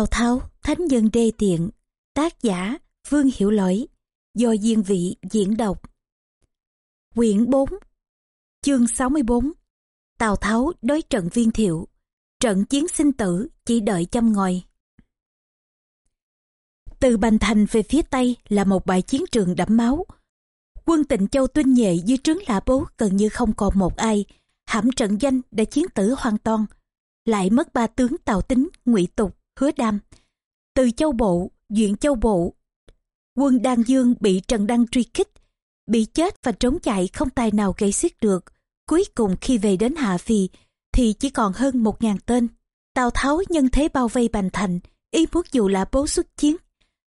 Tào Tháo, Thánh Nhân Đê Tiện, tác giả Vương Hiểu Lỗi, do Diên Vị diễn đọc. Quyển 4, chương 64, Tào Tháo đối trận viên thiệu, trận chiến sinh tử chỉ đợi chăm ngòi. Từ Bành Thành về phía Tây là một bãi chiến trường đẫm máu. Quân tịnh châu tuyên nhệ dưới trướng lã bố gần như không còn một ai, hãm trận danh đã chiến tử hoàn toàn. Lại mất ba tướng Tào Tính, ngụy Tục, hứa đam. Từ châu bộ, duyện châu bộ, quân đan dương bị trần đăng truy kích, bị chết và trốn chạy không tài nào gây xiết được. Cuối cùng khi về đến hạ phi thì chỉ còn hơn một ngàn tên. Tào tháo nhân thế bao vây bành thành, ý muốn dù là bố xuất chiến,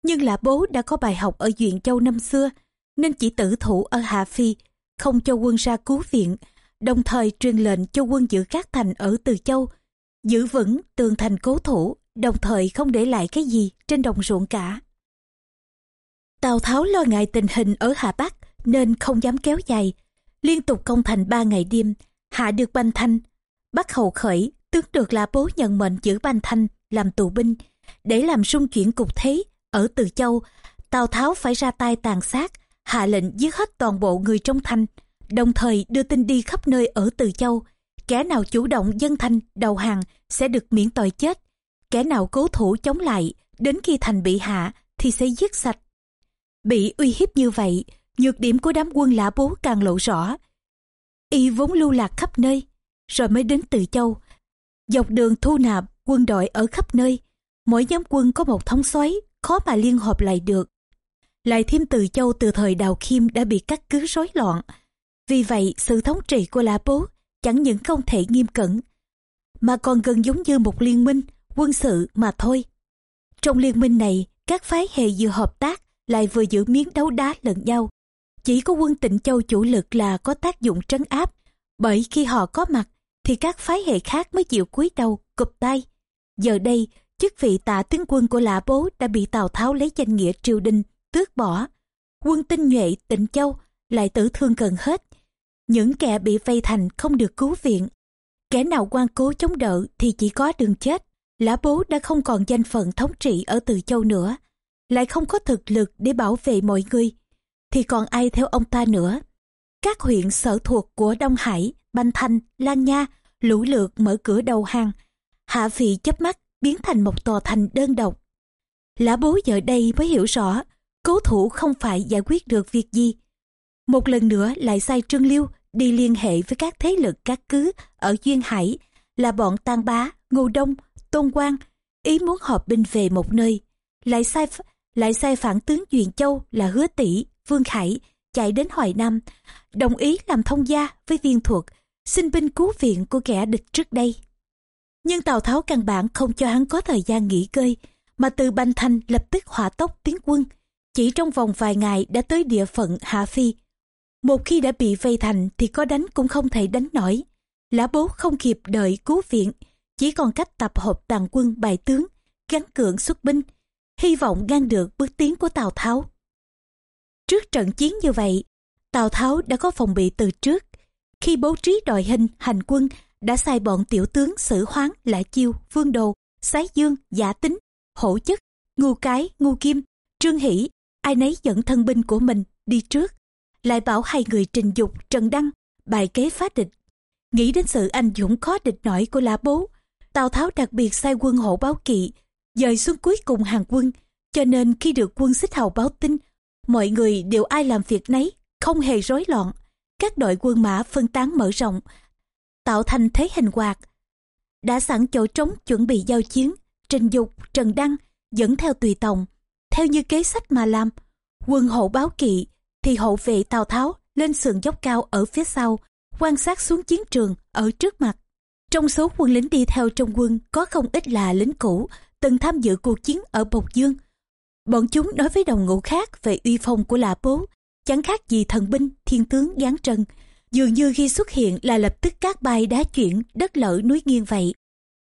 nhưng là bố đã có bài học ở duyện châu năm xưa, nên chỉ tử thủ ở hạ phi không cho quân ra cứu viện, đồng thời truyền lệnh cho quân giữ các thành ở từ châu, giữ vững tường thành cố thủ đồng thời không để lại cái gì trên đồng ruộng cả. Tào Tháo lo ngại tình hình ở Hà Bắc nên không dám kéo dài, liên tục công thành ba ngày đêm, hạ được Banh Thanh, Bắc hậu khởi, tướng được là bố nhận mệnh giữ Banh Thanh làm tù binh, để làm xung chuyển cục thế ở Từ Châu, Tào Tháo phải ra tay tàn sát, hạ lệnh giết hết toàn bộ người trong thanh, đồng thời đưa tin đi khắp nơi ở Từ Châu, kẻ nào chủ động dân thanh đầu hàng sẽ được miễn tội chết, kẻ nào cố thủ chống lại, đến khi thành bị hạ, thì sẽ giết sạch. Bị uy hiếp như vậy, nhược điểm của đám quân lã bố càng lộ rõ. Y vốn lưu lạc khắp nơi, rồi mới đến từ châu. Dọc đường thu nạp quân đội ở khắp nơi, mỗi nhóm quân có một thống soái, khó mà liên hợp lại được. Lại thêm từ châu từ thời đào khiêm đã bị cắt cứ rối loạn. Vì vậy, sự thống trị của lã bố chẳng những không thể nghiêm cẩn, mà còn gần giống như một liên minh quân sự mà thôi. Trong liên minh này, các phái hệ vừa hợp tác lại vừa giữ miếng đấu đá lẫn nhau. Chỉ có quân tịnh châu chủ lực là có tác dụng trấn áp, bởi khi họ có mặt thì các phái hệ khác mới chịu cúi đầu, cụp tay. Giờ đây, chức vị tạ tướng quân của lã bố đã bị Tào Tháo lấy danh nghĩa triều đình, tước bỏ. Quân tinh nhuệ tịnh châu lại tử thương gần hết. Những kẻ bị vây thành không được cứu viện. Kẻ nào quan cố chống đỡ thì chỉ có đường chết. Lã bố đã không còn danh phận thống trị ở Từ Châu nữa, lại không có thực lực để bảo vệ mọi người, thì còn ai theo ông ta nữa. Các huyện sở thuộc của Đông Hải, Banh Thanh, Lan Nha, lũ lượt mở cửa đầu hàng, hạ vị chấp mắt biến thành một tòa thành đơn độc. Lã bố giờ đây mới hiểu rõ, cố thủ không phải giải quyết được việc gì. Một lần nữa lại sai Trương Liêu đi liên hệ với các thế lực các cứ ở Duyên Hải là bọn Tang Bá, Ngô Đông, Tôn Quang ý muốn họp binh về một nơi, lại sai lại sai phản tướng Duyện Châu là Hứa Tỷ, Vương Khải chạy đến Hoài Nam, đồng ý làm thông gia với viên thuật, xin binh cứu viện của kẻ địch trước đây. Nhưng Tào Tháo căn bản không cho hắn có thời gian nghỉ ngơi, mà từ Banh thành lập tức hỏa tốc tiến quân, chỉ trong vòng vài ngày đã tới địa phận Hạ Phi. Một khi đã bị vây thành thì có đánh cũng không thể đánh nổi. Lã bố không kịp đợi cứu viện, chỉ còn cách tập hợp tàn quân bài tướng, gắn cưỡng xuất binh, hy vọng ngăn được bước tiến của Tào Tháo. Trước trận chiến như vậy, Tào Tháo đã có phòng bị từ trước. Khi bố trí đội hình hành quân, đã sai bọn tiểu tướng Sử Hoáng, Lã Chiêu, Vương Đồ, Sái Dương, Giả Tính, Hổ Chất, Ngu Cái, Ngu Kim, Trương Hỷ, ai nấy dẫn thân binh của mình đi trước. Lại bảo hai người trình dục Trần Đăng, bài kế phá địch. Nghĩ đến sự anh dũng khó địch nổi của Lã Bố, Tào Tháo đặc biệt sai quân hộ báo kỵ, dời xuống cuối cùng hàng quân, cho nên khi được quân xích hầu báo tin, mọi người đều ai làm việc nấy, không hề rối loạn. Các đội quân mã phân tán mở rộng, tạo thành thế hình quạt. Đã sẵn chỗ trống chuẩn bị giao chiến, Trình Dục, Trần Đăng dẫn theo tùy tòng, theo như kế sách mà làm. Quân hộ báo kỵ thì hộ vệ Tào Tháo lên sườn dốc cao ở phía sau, quan sát xuống chiến trường ở trước mặt. Trong số quân lính đi theo trong quân có không ít là lính cũ, từng tham dự cuộc chiến ở Bộc Dương. Bọn chúng nói với đồng ngũ khác về uy phong của Lã Bố, chẳng khác gì thần binh, thiên tướng giáng trần. Dường như khi xuất hiện là lập tức các bay đá chuyển, đất lở núi nghiêng vậy.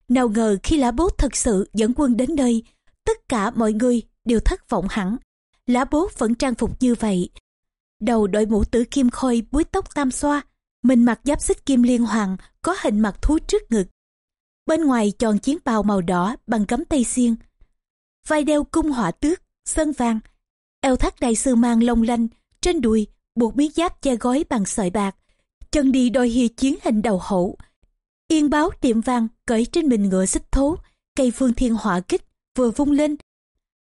Nào ngờ khi Lã Bố thật sự dẫn quân đến nơi, tất cả mọi người đều thất vọng hẳn. Lã Bố vẫn trang phục như vậy. Đầu đội mũ tử kim khôi búi tóc tam xoa, mình mặc giáp xích kim liên hoàng có hình mặt thú trước ngực. Bên ngoài tròn chiến bào màu đỏ bằng cấm tây xiên. vai đeo cung họa tước, sơn vàng, eo thắt đại sư mang long lanh, trên đùi buộc miếng giáp che gói bằng sợi bạc, chân đi đôi hi chiến hình đầu hổ. Yên báo tiệm vàng cởi trên mình ngựa xích thố, cây phương thiên họa kích vừa vung lên.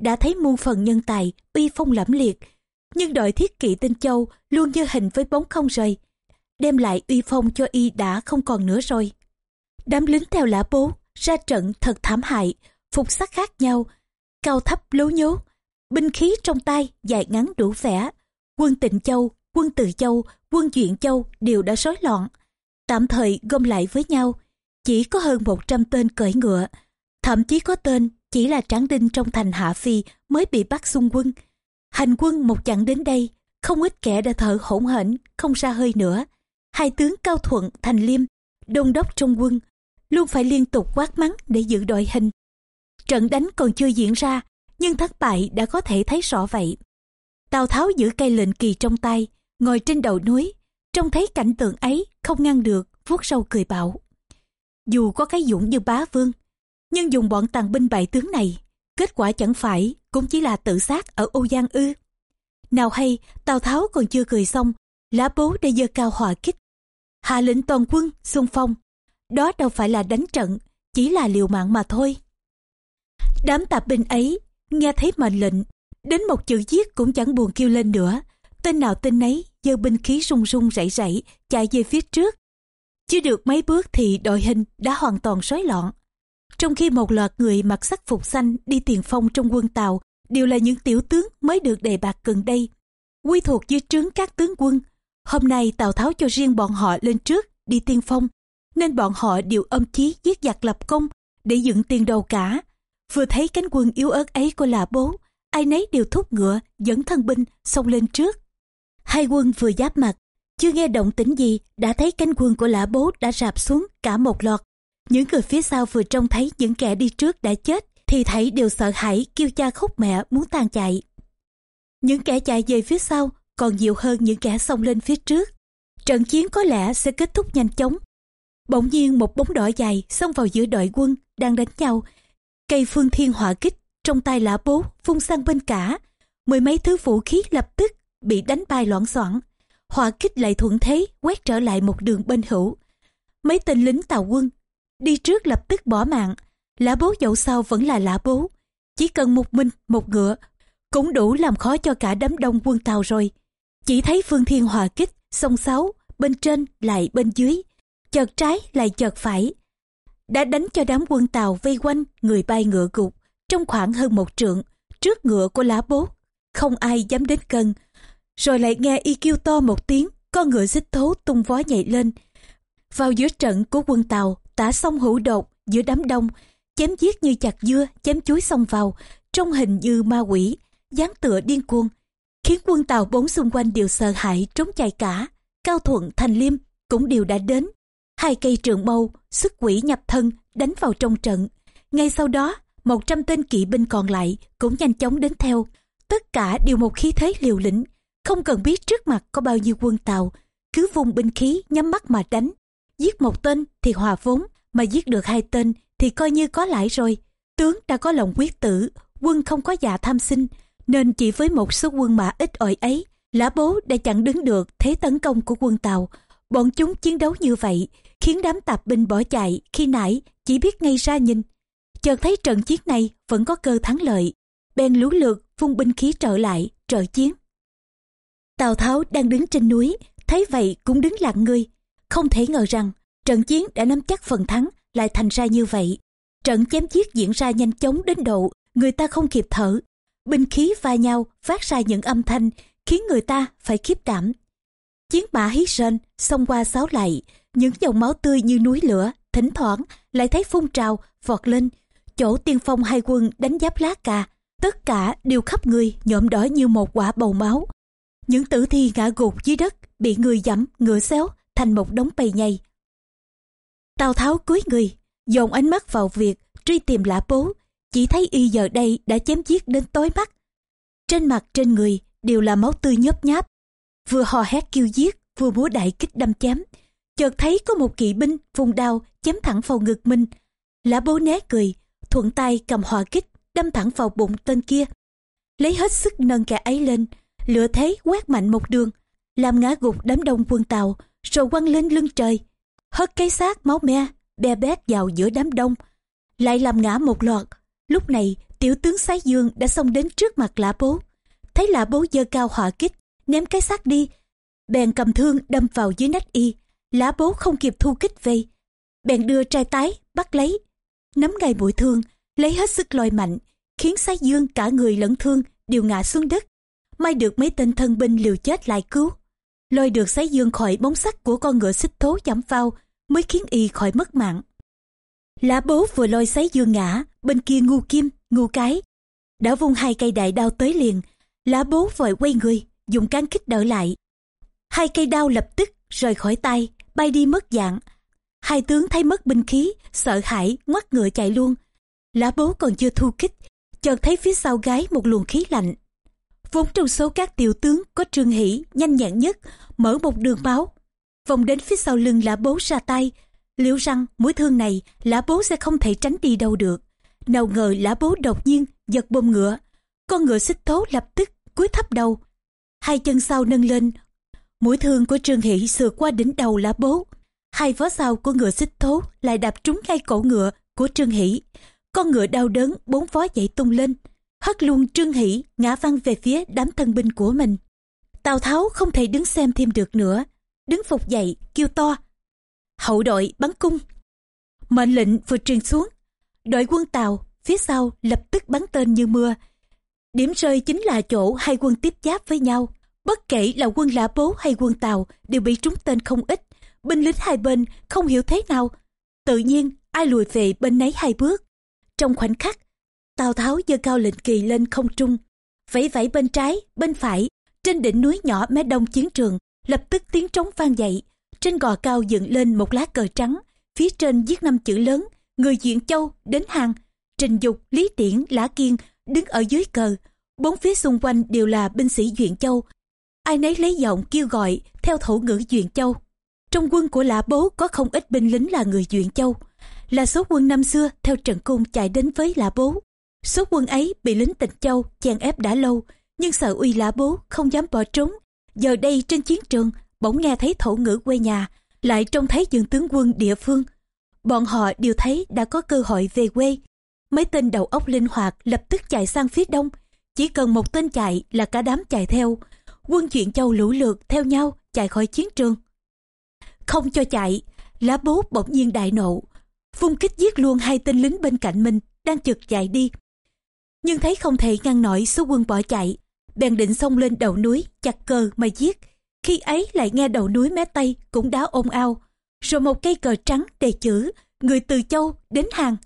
Đã thấy muôn phần nhân tài, uy phong lẫm liệt, nhưng đội thiết kỵ tinh châu luôn như hình với bóng không rời. Đem lại uy phong cho y đã không còn nữa rồi. Đám lính theo lã bố, ra trận thật thảm hại, phục sắc khác nhau, cao thấp lố nhố, binh khí trong tay dài ngắn đủ vẻ. Quân Tịnh Châu, quân Từ Châu, quân Duyện Châu đều đã rối loạn. Tạm thời gom lại với nhau, chỉ có hơn 100 tên cởi ngựa. Thậm chí có tên chỉ là tráng đinh trong thành Hạ Phi mới bị bắt xung quân. Hành quân một chặng đến đây, không ít kẻ đã thở hỗn hển, không ra hơi nữa. Hai tướng Cao Thuận, Thành Liêm, đông đốc trong quân, luôn phải liên tục quát mắng để giữ đội hình. Trận đánh còn chưa diễn ra, nhưng thất bại đã có thể thấy rõ vậy. Tào Tháo giữ cây lệnh kỳ trong tay, ngồi trên đầu núi, trông thấy cảnh tượng ấy không ngăn được, vuốt râu cười bảo. Dù có cái dũng như bá vương, nhưng dùng bọn tàn binh bại tướng này, kết quả chẳng phải cũng chỉ là tự sát ở Âu Giang ư. Nào hay, Tào Tháo còn chưa cười xong, lá bố đã dơ cao hỏa kích. Hạ lệnh toàn quân, xung phong. Đó đâu phải là đánh trận, chỉ là liều mạng mà thôi. Đám tạp binh ấy, nghe thấy mệnh lệnh, đến một chữ giết cũng chẳng buồn kêu lên nữa. Tên nào tên nấy, giơ binh khí rung rung rẩy rẩy chạy về phía trước. Chưa được mấy bước thì đội hình đã hoàn toàn rối loạn. Trong khi một loạt người mặc sắc phục xanh đi tiền phong trong quân Tàu đều là những tiểu tướng mới được đề bạc gần đây. Quy thuộc dưới trướng các tướng quân. Hôm nay Tào Tháo cho riêng bọn họ lên trước đi tiên phong, nên bọn họ đều âm chí giết giặc lập công để dựng tiền đầu cả. Vừa thấy cánh quân yếu ớt ấy của là bố, ai nấy đều thúc ngựa dẫn thân binh xông lên trước. Hai quân vừa giáp mặt, chưa nghe động tĩnh gì đã thấy cánh quân của lã bố đã rạp xuống cả một loạt những người phía sau vừa trông thấy những kẻ đi trước đã chết thì thấy đều sợ hãi kêu cha khóc mẹ muốn tan chạy. Những kẻ chạy về phía sau còn nhiều hơn những kẻ xông lên phía trước. Trận chiến có lẽ sẽ kết thúc nhanh chóng. Bỗng nhiên một bóng đỏ dài xông vào giữa đội quân đang đánh nhau. Cây phương thiên hỏa kích, trong tay lã bố vung sang bên cả. Mười mấy thứ vũ khí lập tức bị đánh bay loạn soạn. Hỏa kích lại thuận thế quét trở lại một đường bên hữu. Mấy tên lính tàu quân đi trước lập tức bỏ mạng lã bố dẫu sao vẫn là lã bố chỉ cần một mình, một ngựa cũng đủ làm khó cho cả đám đông quân tàu rồi chỉ thấy phương thiên hòa kích sông sáu, bên trên lại bên dưới, chợt trái lại chợt phải. Đã đánh cho đám quân tàu vây quanh người bay ngựa gục, trong khoảng hơn một trượng, trước ngựa của lá bố. Không ai dám đến gần, rồi lại nghe y kêu to một tiếng, con ngựa xích thố tung vó nhảy lên. Vào giữa trận của quân tàu, tả sông hữu đột giữa đám đông, chém giết như chặt dưa, chém chuối xông vào trong hình như ma quỷ, dáng tựa điên cuồng khiến quân tàu bốn xung quanh đều sợ hãi trốn chạy cả. Cao thuận thành liêm cũng đều đã đến. Hai cây trường mâu sức quỷ nhập thân đánh vào trong trận. Ngay sau đó một trăm tên kỵ binh còn lại cũng nhanh chóng đến theo. Tất cả đều một khí thế liều lĩnh không cần biết trước mặt có bao nhiêu quân tàu cứ vùng binh khí nhắm mắt mà đánh. Giết một tên thì hòa vốn, mà giết được hai tên thì coi như có lãi rồi. Tướng đã có lòng quyết tử, quân không có dạ tham sinh, nên chỉ với một số quân mã ít ỏi ấy, lã bố đã chặn đứng được thế tấn công của quân Tàu. Bọn chúng chiến đấu như vậy, khiến đám tạp binh bỏ chạy, khi nãy chỉ biết ngay ra nhìn. Chợt thấy trận chiến này vẫn có cơ thắng lợi, bèn lũ lượt phun binh khí trở lại, trợ chiến. Tào Tháo đang đứng trên núi, thấy vậy cũng đứng lặng người, không thể ngờ rằng trận chiến đã nắm chắc phần thắng lại thành ra như vậy. Trận chém giết diễn ra nhanh chóng đến độ người ta không kịp thở. Binh khí va nhau phát ra những âm thanh khiến người ta phải khiếp đảm. Chiến mã hí rên xông qua sáu lại, những dòng máu tươi như núi lửa, thỉnh thoảng lại thấy phun trào, vọt lên. Chỗ tiên phong hai quân đánh giáp lá cà, tất cả đều khắp người nhộm đỏ như một quả bầu máu. Những tử thi ngã gục dưới đất, bị người dẫm, ngựa xéo, thành một đống bầy nhầy. Tào Tháo cúi người, dồn ánh mắt vào việc truy tìm lã bố, chỉ thấy y giờ đây đã chém giết đến tối mắt. Trên mặt trên người đều là máu tươi nhớp nháp, vừa hò hét kêu giết, vừa múa đại kích đâm chém. Chợt thấy có một kỵ binh vùng đao chém thẳng vào ngực mình. Lã bố né cười, thuận tay cầm hòa kích, đâm thẳng vào bụng tên kia lấy hết sức nâng kẻ ấy lên lửa thế quét mạnh một đường làm ngã gục đám đông quân tàu rồi quăng lên lưng trời hất cái xác máu me be bét vào giữa đám đông lại làm ngã một loạt lúc này, tiểu tướng sái dương đã xông đến trước mặt lã bố. Thấy lã bố giơ cao hỏa kích, ném cái xác đi, bèn cầm thương đâm vào dưới nách y. Lã bố không kịp thu kích về bèn đưa trai tái bắt lấy. Nắm ngay mũi thương, lấy hết sức lôi mạnh, khiến sái dương cả người lẫn thương đều ngã xuống đất. May được mấy tên thân binh liều chết lại cứu. Lôi được sái dương khỏi bóng sắt của con ngựa xích thố giảm vào mới khiến y khỏi mất mạng lá bố vừa lôi sấy dương ngã, bên kia ngu kim, ngu cái. Đã vung hai cây đại đao tới liền, lá bố vội quay người, dùng cán kích đỡ lại. Hai cây đao lập tức rời khỏi tay, bay đi mất dạng. Hai tướng thấy mất binh khí, sợ hãi, ngoắt ngựa chạy luôn. Lá bố còn chưa thu kích chợt thấy phía sau gái một luồng khí lạnh. Vốn trong số các tiểu tướng có trương hỷ, nhanh nhẹn nhất, mở một đường máu. Vòng đến phía sau lưng lá bố ra tay liệu rằng mũi thương này lã bố sẽ không thể tránh đi đâu được? Nào ngờ lã bố đột nhiên giật bông ngựa. Con ngựa xích thố lập tức cúi thấp đầu. Hai chân sau nâng lên. Mũi thương của trương hỷ sượt qua đỉnh đầu lã bố. Hai vó sau của ngựa xích thố lại đạp trúng ngay cổ ngựa của trương hỷ. Con ngựa đau đớn bốn vó dậy tung lên. Hất luôn trương hỷ ngã văng về phía đám thân binh của mình. Tào tháo không thể đứng xem thêm được nữa. Đứng phục dậy, kêu to hậu đội bắn cung. Mệnh lệnh vừa truyền xuống, đội quân tàu phía sau lập tức bắn tên như mưa. Điểm rơi chính là chỗ hai quân tiếp giáp với nhau. Bất kể là quân lã bố hay quân tàu đều bị trúng tên không ít. Binh lính hai bên không hiểu thế nào. Tự nhiên, ai lùi về bên nấy hai bước. Trong khoảnh khắc, tào tháo giơ cao lệnh kỳ lên không trung, vẫy vẫy bên trái, bên phải. Trên đỉnh núi nhỏ mé đông chiến trường, lập tức tiếng trống vang dậy trên gò cao dựng lên một lá cờ trắng, phía trên viết năm chữ lớn, người diện châu đến hàng. Trình dục, lý tiễn, lã kiên đứng ở dưới cờ. Bốn phía xung quanh đều là binh sĩ duyện châu. Ai nấy lấy giọng kêu gọi, theo thổ ngữ duyện châu. Trong quân của lã bố có không ít binh lính là người duyện châu. Là số quân năm xưa, theo trận cung chạy đến với lã bố. Số quân ấy bị lính tịnh châu chèn ép đã lâu, nhưng sợ uy lã bố không dám bỏ trốn. Giờ đây trên chiến trường bỗng nghe thấy thổ ngữ quê nhà, lại trông thấy dương tướng quân địa phương. Bọn họ đều thấy đã có cơ hội về quê. Mấy tên đầu óc linh hoạt lập tức chạy sang phía đông. Chỉ cần một tên chạy là cả đám chạy theo. Quân chuyện châu lũ lượt theo nhau chạy khỏi chiến trường. Không cho chạy, lá bố bỗng nhiên đại nộ. Vung kích giết luôn hai tên lính bên cạnh mình, đang chực chạy đi. Nhưng thấy không thể ngăn nổi số quân bỏ chạy, bèn định xông lên đầu núi, chặt cờ mà giết khi ấy lại nghe đầu núi mé tây cũng đã ôm ao rồi một cây cờ trắng đề chữ, người từ châu đến hàng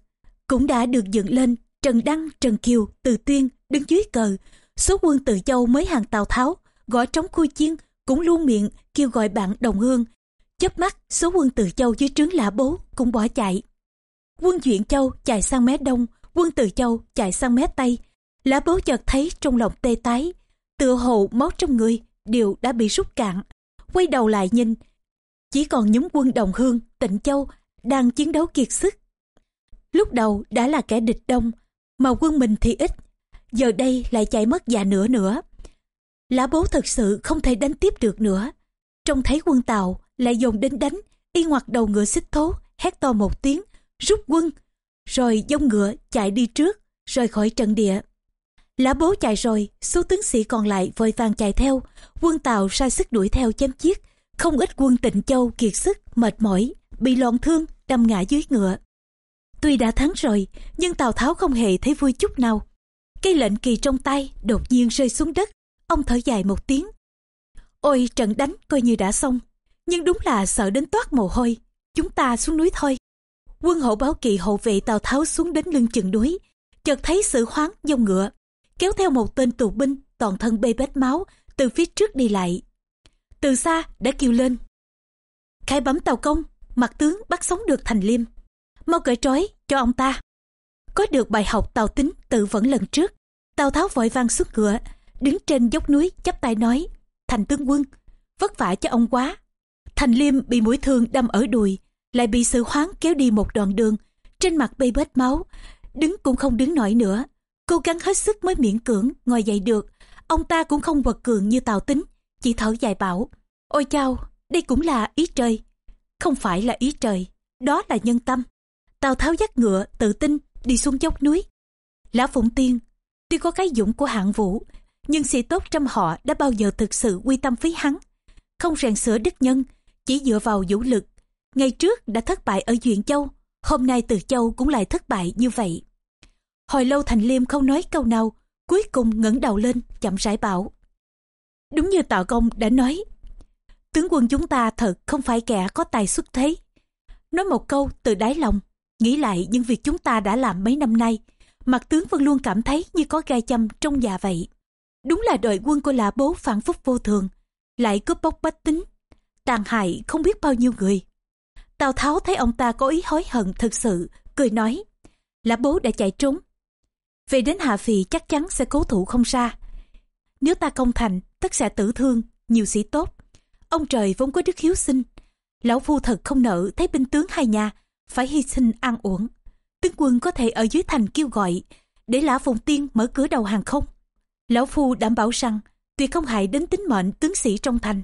cũng đã được dựng lên, trần đăng, trần kiều, từ tuyên đứng dưới cờ. Số quân từ châu mới hàng tào tháo, gõ trống khui chiên, cũng luôn miệng kêu gọi bạn đồng hương. Chớp mắt, số quân từ châu dưới trướng lã bố cũng bỏ chạy. Quân duyện châu chạy sang mé đông, quân từ châu chạy sang mé tây. Lã bố chợt thấy trong lòng tê tái, tựa hồ máu trong người đều đã bị rút cạn, quay đầu lại nhìn, chỉ còn nhóm quân đồng hương, tịnh châu đang chiến đấu kiệt sức. Lúc đầu đã là kẻ địch đông, mà quân mình thì ít, giờ đây lại chạy mất già nửa nữa lã bố thật sự không thể đánh tiếp được nữa. Trông thấy quân tàu lại dồn đến đánh, y ngoặt đầu ngựa xích thố, hét to một tiếng, rút quân, rồi dông ngựa chạy đi trước, rời khỏi trận địa lã bố chạy rồi, số tướng sĩ còn lại vội vàng chạy theo. Quân tàu sai sức đuổi theo chém giết. Không ít quân tịnh châu kiệt sức, mệt mỏi, bị loạn thương, đâm ngã dưới ngựa. Tuy đã thắng rồi, nhưng tào tháo không hề thấy vui chút nào. Cây lệnh kỳ trong tay đột nhiên rơi xuống đất. Ông thở dài một tiếng. Ôi, trận đánh coi như đã xong. Nhưng đúng là sợ đến toát mồ hôi. Chúng ta xuống núi thôi. Quân hộ báo kỳ hộ vệ tào tháo xuống đến lưng chừng núi. Chợt thấy sự hoáng dông ngựa kéo theo một tên tù binh toàn thân bê bết máu từ phía trước đi lại. Từ xa đã kêu lên khai bấm tàu công, mặt tướng bắt sống được thành liêm. Mau cởi trói cho ông ta. Có được bài học tàu tính tự vẫn lần trước, tào tháo vội vang xuống ngựa, đứng trên dốc núi chắp tay nói, thành tướng quân, vất vả cho ông quá. Thành liêm bị mũi thương đâm ở đùi, lại bị sự hoáng kéo đi một đoạn đường, trên mặt bê bết máu, đứng cũng không đứng nổi nữa cố gắng hết sức mới miễn cưỡng, ngồi dậy được. Ông ta cũng không quật cường như tào tính, chỉ thở dài bảo, ôi chao, đây cũng là ý trời. Không phải là ý trời, đó là nhân tâm. Tào tháo dắt ngựa, tự tin, đi xuống dốc núi. Lão phụng tiên, tuy có cái dũng của hạng vũ, nhưng sĩ tốt trong họ đã bao giờ thực sự quy tâm phí hắn? Không rèn sửa đức nhân, chỉ dựa vào vũ lực. Ngày trước đã thất bại ở duyện châu, hôm nay từ châu cũng lại thất bại như vậy hồi lâu thành liêm không nói câu nào, cuối cùng ngẩng đầu lên, chậm rãi bảo. Đúng như tạo công đã nói, tướng quân chúng ta thật không phải kẻ có tài xuất thế. Nói một câu từ đáy lòng, nghĩ lại những việc chúng ta đã làm mấy năm nay, mặt tướng vẫn luôn cảm thấy như có gai châm trong dạ vậy. Đúng là đội quân của lã bố phản phúc vô thường, lại cướp bóc bách tính, tàn hại không biết bao nhiêu người. Tào tháo thấy ông ta có ý hối hận thực sự, cười nói lã bố đã chạy trốn về đến hạ phì chắc chắn sẽ cố thủ không xa. Nếu ta công thành, tất sẽ tử thương, nhiều sĩ tốt. Ông trời vốn có đức hiếu sinh. Lão phu thật không nợ thấy binh tướng hai nhà phải hy sinh an uổng. Tướng quân có thể ở dưới thành kêu gọi để lã phùng tiên mở cửa đầu hàng không? Lão phu đảm bảo rằng tuyệt không hại đến tính mệnh tướng sĩ trong thành.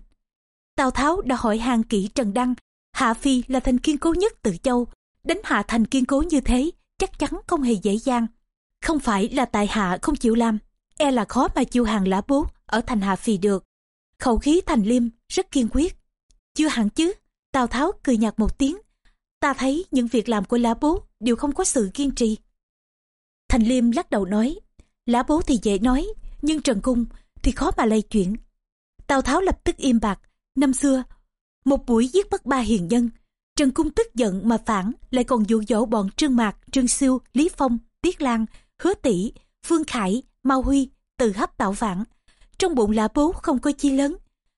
Tào tháo đã hỏi hàng kỹ trần đăng, hạ phi là thành kiên cố nhất từ châu, đánh hạ thành kiên cố như thế chắc chắn không hề dễ dàng không phải là tại hạ không chịu làm e là khó mà chiêu hàng lã bố ở thành hạ phì được. Khẩu khí thành liêm rất kiên quyết. Chưa hẳn chứ, tào tháo cười nhạt một tiếng. Ta thấy những việc làm của lã bố đều không có sự kiên trì. Thành liêm lắc đầu nói, lã bố thì dễ nói, nhưng trần cung thì khó mà lay chuyển. Tào tháo lập tức im bạc. Năm xưa, một buổi giết mất ba hiền nhân, trần cung tức giận mà phản lại còn dụ dỗ bọn trương mạc, trương siêu, lý phong, tiết lan hứa tỷ, phương khải, mao huy, từ hấp tạo vãng trong bụng lã bố không có chi lớn.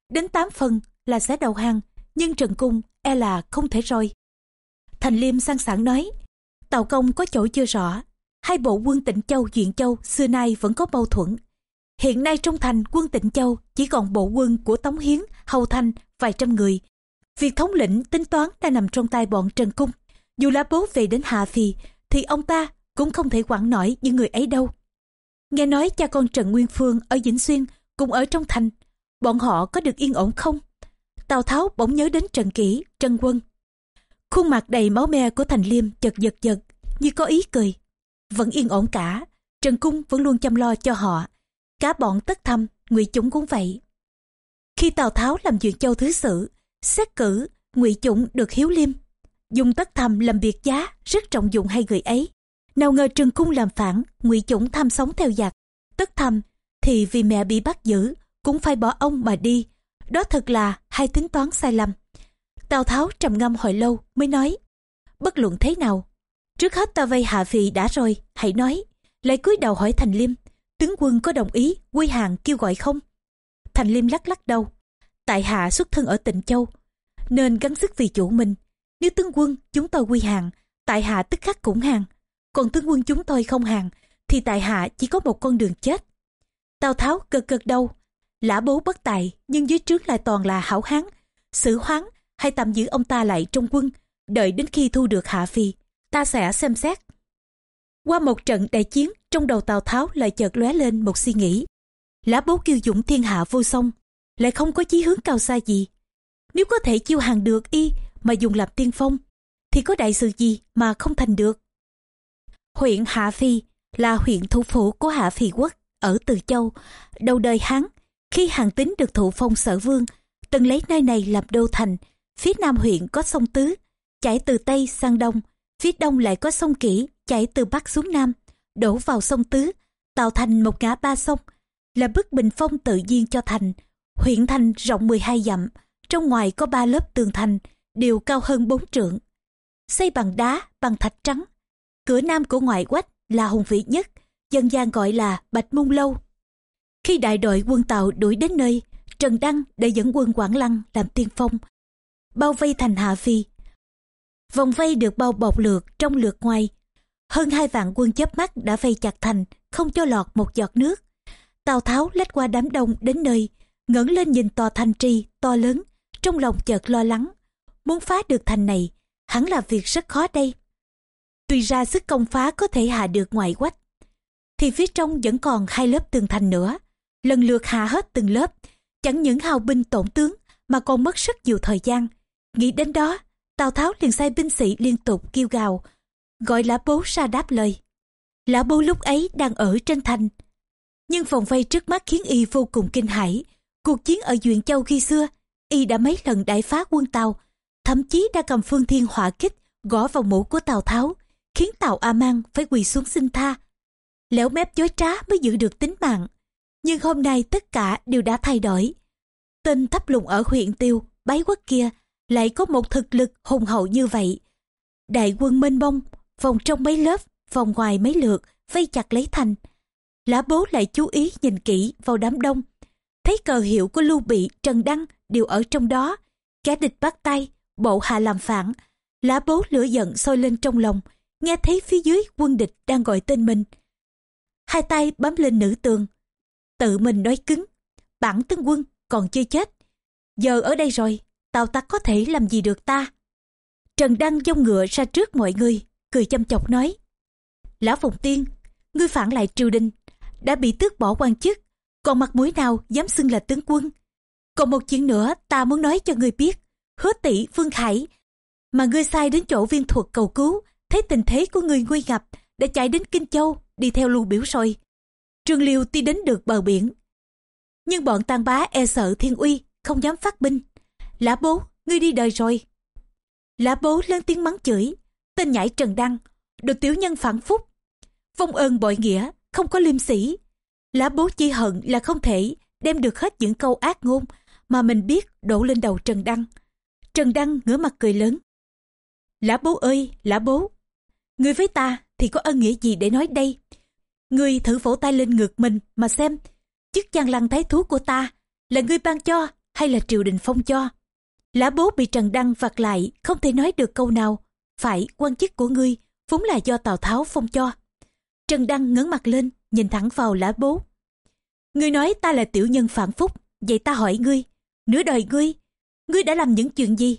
Đến tám phần là sẽ đầu hàng, nhưng trần cung e là không thể rồi thành liêm sang sảng nói, tàu công có chỗ chưa rõ. Hai bộ quân tịnh châu, duyện châu xưa nay vẫn có mâu thuẫn. Hiện nay trong thành quân tịnh châu chỉ còn bộ quân của tống hiến, hầu thanh vài trăm người. Việc thống lĩnh tính toán đã nằm trong tay bọn trần cung. Dù lá bố về đến hạ phi thì ông ta cũng không thể quản nổi những người ấy đâu. Nghe nói cha con trần nguyên phương ở vĩnh xuyên cũng ở trong thành, bọn họ có được yên ổn không? Tào tháo bỗng nhớ đến trần kỷ trần quân. Khuôn mặt đầy máu me của thành liêm chật giật giật, như có ý cười. Vẫn yên ổn cả, trần cung vẫn luôn chăm lo cho họ. Cả bọn tất thâm ngụy chúng cũng vậy. Khi tào tháo làm chuyện châu thứ sự xét cử, ngụy chủng được hiếu liêm. Dùng tất thầm làm biệt giá, rất trọng dụng hai người ấy nào ngờ trần cung làm phản, ngụy chủng tham sống theo giặc. Tất thầm, thì vì mẹ bị bắt giữ, cũng phải bỏ ông mà đi. Đó thật là hai tính toán sai lầm. Tào tháo trầm ngâm hồi lâu mới nói, bất luận thế nào, trước hết ta vây hạ vị đã rồi, hãy nói. Lại cúi đầu hỏi thành liêm, tướng quân có đồng ý quy hàng kêu gọi không? Thành liêm lắc lắc đầu, tại hạ xuất thân ở tịnh châu, nên gắng sức vì chủ mình. Nếu tướng quân chúng tôi quy hàng, tại hạ tức khắc cũng hàng còn tướng quân chúng tôi không hàng, thì tại hạ chỉ có một con đường chết. Tào tháo cực cực đâu? Lã bố bất tài, nhưng dưới trướng lại toàn là hảo hán. Xử hoáng hay tạm giữ ông ta lại trong quân, đợi đến khi thu được hạ phi ta sẽ xem xét. Qua một trận đại chiến, trong đầu tào tháo lại chợt lóe lên một suy nghĩ. Lã bố kiêu dũng thiên hạ vô song, lại không có chí hướng cao xa gì. Nếu có thể chiêu hàng được y mà dùng làm tiên phong, thì có đại sự gì mà không thành được? Huyện hạ phi là huyện thủ phủ của hạ phi quốc, ở từ châu. Đầu đời hán khi hàng tín được thụ phong sở vương, từng lấy nơi này làm đô thành. Phía nam huyện có sông tứ, chảy từ tây sang đông. Phía đông lại có sông kỷ, chảy từ bắc xuống nam. Đổ vào sông tứ, tạo thành một ngã ba sông, là bức bình phong tự nhiên cho thành. Huyện thành rộng 12 dặm, trong ngoài có ba lớp tường thành, đều cao hơn bốn trượng. Xây bằng đá, bằng thạch trắng cửa nam của ngoại quách là hùng vĩ nhất, dân gian gọi là bạch môn lâu. Khi đại đội quân tàu đuổi đến nơi, trần đăng đã dẫn quân quảng lăng làm tiên phong, bao vây thành hạ phi. Vòng vây được bao bọc lượt trong lượt ngoài. Hơn hai vạn quân chớp mắt đã vây chặt thành, không cho lọt một giọt nước. Tào tháo lách qua đám đông đến nơi, ngẩng lên nhìn tòa thành trì to lớn, trong lòng chợt lo lắng. Muốn phá được thành này, hẳn là việc rất khó đây tuy ra sức công phá có thể hạ được ngoại quách thì phía trong vẫn còn hai lớp tường thành nữa. Lần lượt hạ hết từng lớp, chẳng những hào binh tổn tướng mà còn mất rất nhiều thời gian. Nghĩ đến đó, Tào Tháo liền sai binh sĩ liên tục kêu gào, gọi lã bố ra đáp lời. Lã bố lúc ấy đang ở trên thành, nhưng vòng vây trước mắt khiến y vô cùng kinh hãi. Cuộc chiến ở Duyện Châu khi xưa, y đã mấy lần đại phá quân Tàu, thậm chí đã cầm phương thiên hỏa kích gõ vào mũ của Tào Tháo, khiến tàu A Mang phải quỳ xuống xin tha. Lẻo mép dối trá mới giữ được tính mạng. Nhưng hôm nay tất cả đều đã thay đổi. Tên thấp lùng ở huyện Tiêu, bái quốc kia, lại có một thực lực hùng hậu như vậy. Đại quân mênh bông, vòng trong mấy lớp, vòng ngoài mấy lượt, vây chặt lấy thành. Lã bố lại chú ý nhìn kỹ vào đám đông. Thấy cờ hiệu của Lưu Bị, Trần Đăng đều ở trong đó. Kẻ địch bắt tay, bộ hạ làm phản. Lã bố lửa giận sôi lên trong lòng, nghe thấy phía dưới quân địch đang gọi tên mình. Hai tay bám lên nữ tường, tự mình nói cứng. Bản tướng quân còn chưa chết. Giờ ở đây rồi, tào tặc có thể làm gì được ta? Trần Đăng dông ngựa ra trước mọi người, cười chăm chọc nói. Lão Phùng Tiên, ngươi phản lại triều đình, đã bị tước bỏ quan chức, còn mặt mũi nào dám xưng là tướng quân. Còn một chuyện nữa ta muốn nói cho ngươi biết, hứa tỷ Phương Khải, mà ngươi sai đến chỗ viên thuật cầu cứu, thấy tình thế của người nguy ngập, đã chạy đến Kinh Châu, đi theo lưu biểu rồi. Trương Liêu tuy đến được bờ biển. Nhưng bọn tàn bá e sợ thiên uy, không dám phát binh. Lã bố, ngươi đi đời rồi. Lã bố lên tiếng mắng chửi, tên nhảy Trần Đăng, đồ tiểu nhân phản phúc. Vong ơn bội nghĩa, không có liêm sĩ. Lã bố chỉ hận là không thể đem được hết những câu ác ngôn mà mình biết đổ lên đầu Trần Đăng. Trần Đăng ngửa mặt cười lớn. Lã bố ơi, lã bố, người với ta thì có ân nghĩa gì để nói đây? Ngươi thử vỗ tay lên ngược mình mà xem, chức chàng lăng thái thú của ta là ngươi ban cho hay là triều đình phong cho? Lã bố bị Trần Đăng vặt lại, không thể nói được câu nào. Phải, quan chức của ngươi, vốn là do Tào Tháo phong cho. Trần Đăng ngấn mặt lên, nhìn thẳng vào lã bố. Ngươi nói ta là tiểu nhân phản phúc, vậy ta hỏi ngươi, nửa đời ngươi, ngươi đã làm những chuyện gì?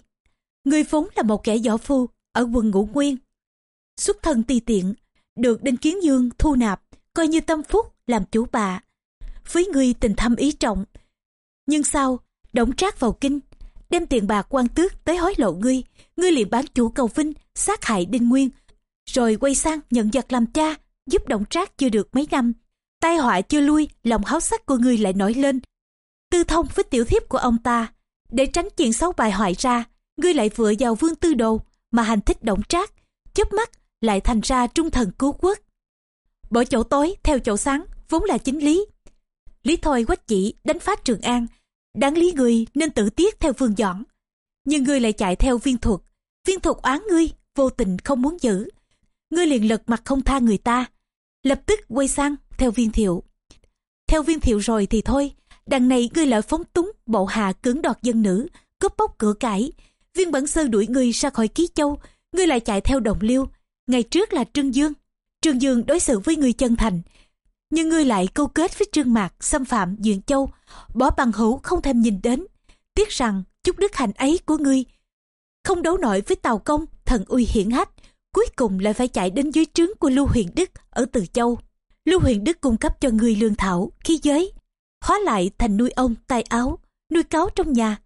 Ngươi vốn là một kẻ võ phu ở quần ngũ nguyên. Xuất thân ti tiện, được Đinh Kiến Dương thu nạp, coi như tâm phúc làm chủ bà. Với ngươi tình thâm ý trọng. Nhưng sau động trác vào kinh, đem tiền bạc quan tước tới hối lộ ngươi, ngươi liền bán chủ cầu vinh, sát hại Đinh Nguyên, rồi quay sang nhận giặc làm cha, giúp động trác chưa được mấy năm. Tai họa chưa lui, lòng háo sắc của ngươi lại nổi lên. Tư thông với tiểu thiếp của ông ta, để tránh chuyện xấu bài hoại ra, ngươi lại vừa vào vương tư đồ mà hành thích động trác, chớp mắt lại thành ra trung thần cứu quốc. Bỏ chỗ tối theo chỗ sáng vốn là chính lý. Lý thôi quách chỉ đánh phá Trường An, đáng lý người nên tự tiết theo vương dõn. Nhưng ngươi lại chạy theo viên thuật, viên thuật oán ngươi, vô tình không muốn giữ. Ngươi liền lật mặt không tha người ta, lập tức quay sang theo viên thiệu. Theo viên thiệu rồi thì thôi, đằng này ngươi lại phóng túng bộ hạ cưỡng đoạt dân nữ, cướp bóc cửa cải. Viên bản sơ đuổi ngươi ra khỏi ký châu, ngươi lại chạy theo đồng liêu. Ngày trước là Trương Dương, Trương Dương đối xử với ngươi chân thành, nhưng ngươi lại câu kết với Trương Mạc xâm phạm Duyện Châu, bỏ bằng hữu không thèm nhìn đến. Tiếc rằng chút đức hạnh ấy của ngươi không đấu nổi với Tàu Công, thần uy hiển hách, cuối cùng lại phải chạy đến dưới trướng của Lưu Huyền Đức ở Từ Châu. Lưu Huyền Đức cung cấp cho ngươi lương thảo, khí giới, hóa lại thành nuôi ông, tay áo, nuôi cáo trong nhà.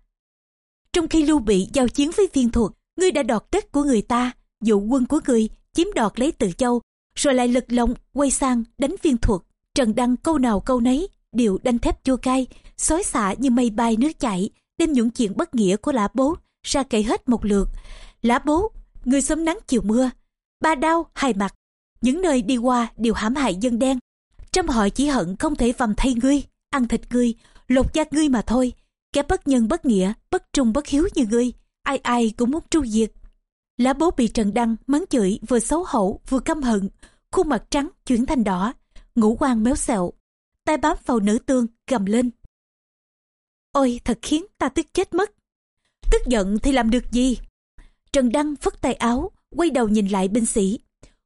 Trong khi Lưu Bị giao chiến với viên thuật, ngươi đã đọt đất của người ta, dụ quân của ngươi chiếm đoạt lấy Từ Châu, rồi lại lực lộng quay sang đánh viên thuật. Trần Đăng câu nào câu nấy đều đanh thép chua cay, xói xả như mây bay nước chảy, đem những chuyện bất nghĩa của lã bố ra kể hết một lượt. Lã bố, người sớm nắng chiều mưa, ba đau hai mặt, những nơi đi qua đều hãm hại dân đen. Trăm họ chỉ hận không thể vầm thay ngươi, ăn thịt ngươi, lột da ngươi mà thôi. Kẻ bất nhân bất nghĩa, bất trung bất hiếu như ngươi, ai ai cũng muốn tru diệt. Lá bố bị Trần Đăng mắng chửi vừa xấu hổ vừa căm hận, khuôn mặt trắng chuyển thành đỏ, ngũ quan méo xẹo, tay bám vào nữ tương gầm lên. Ôi thật khiến ta tức chết mất. Tức giận thì làm được gì? Trần Đăng phất tay áo, quay đầu nhìn lại binh sĩ.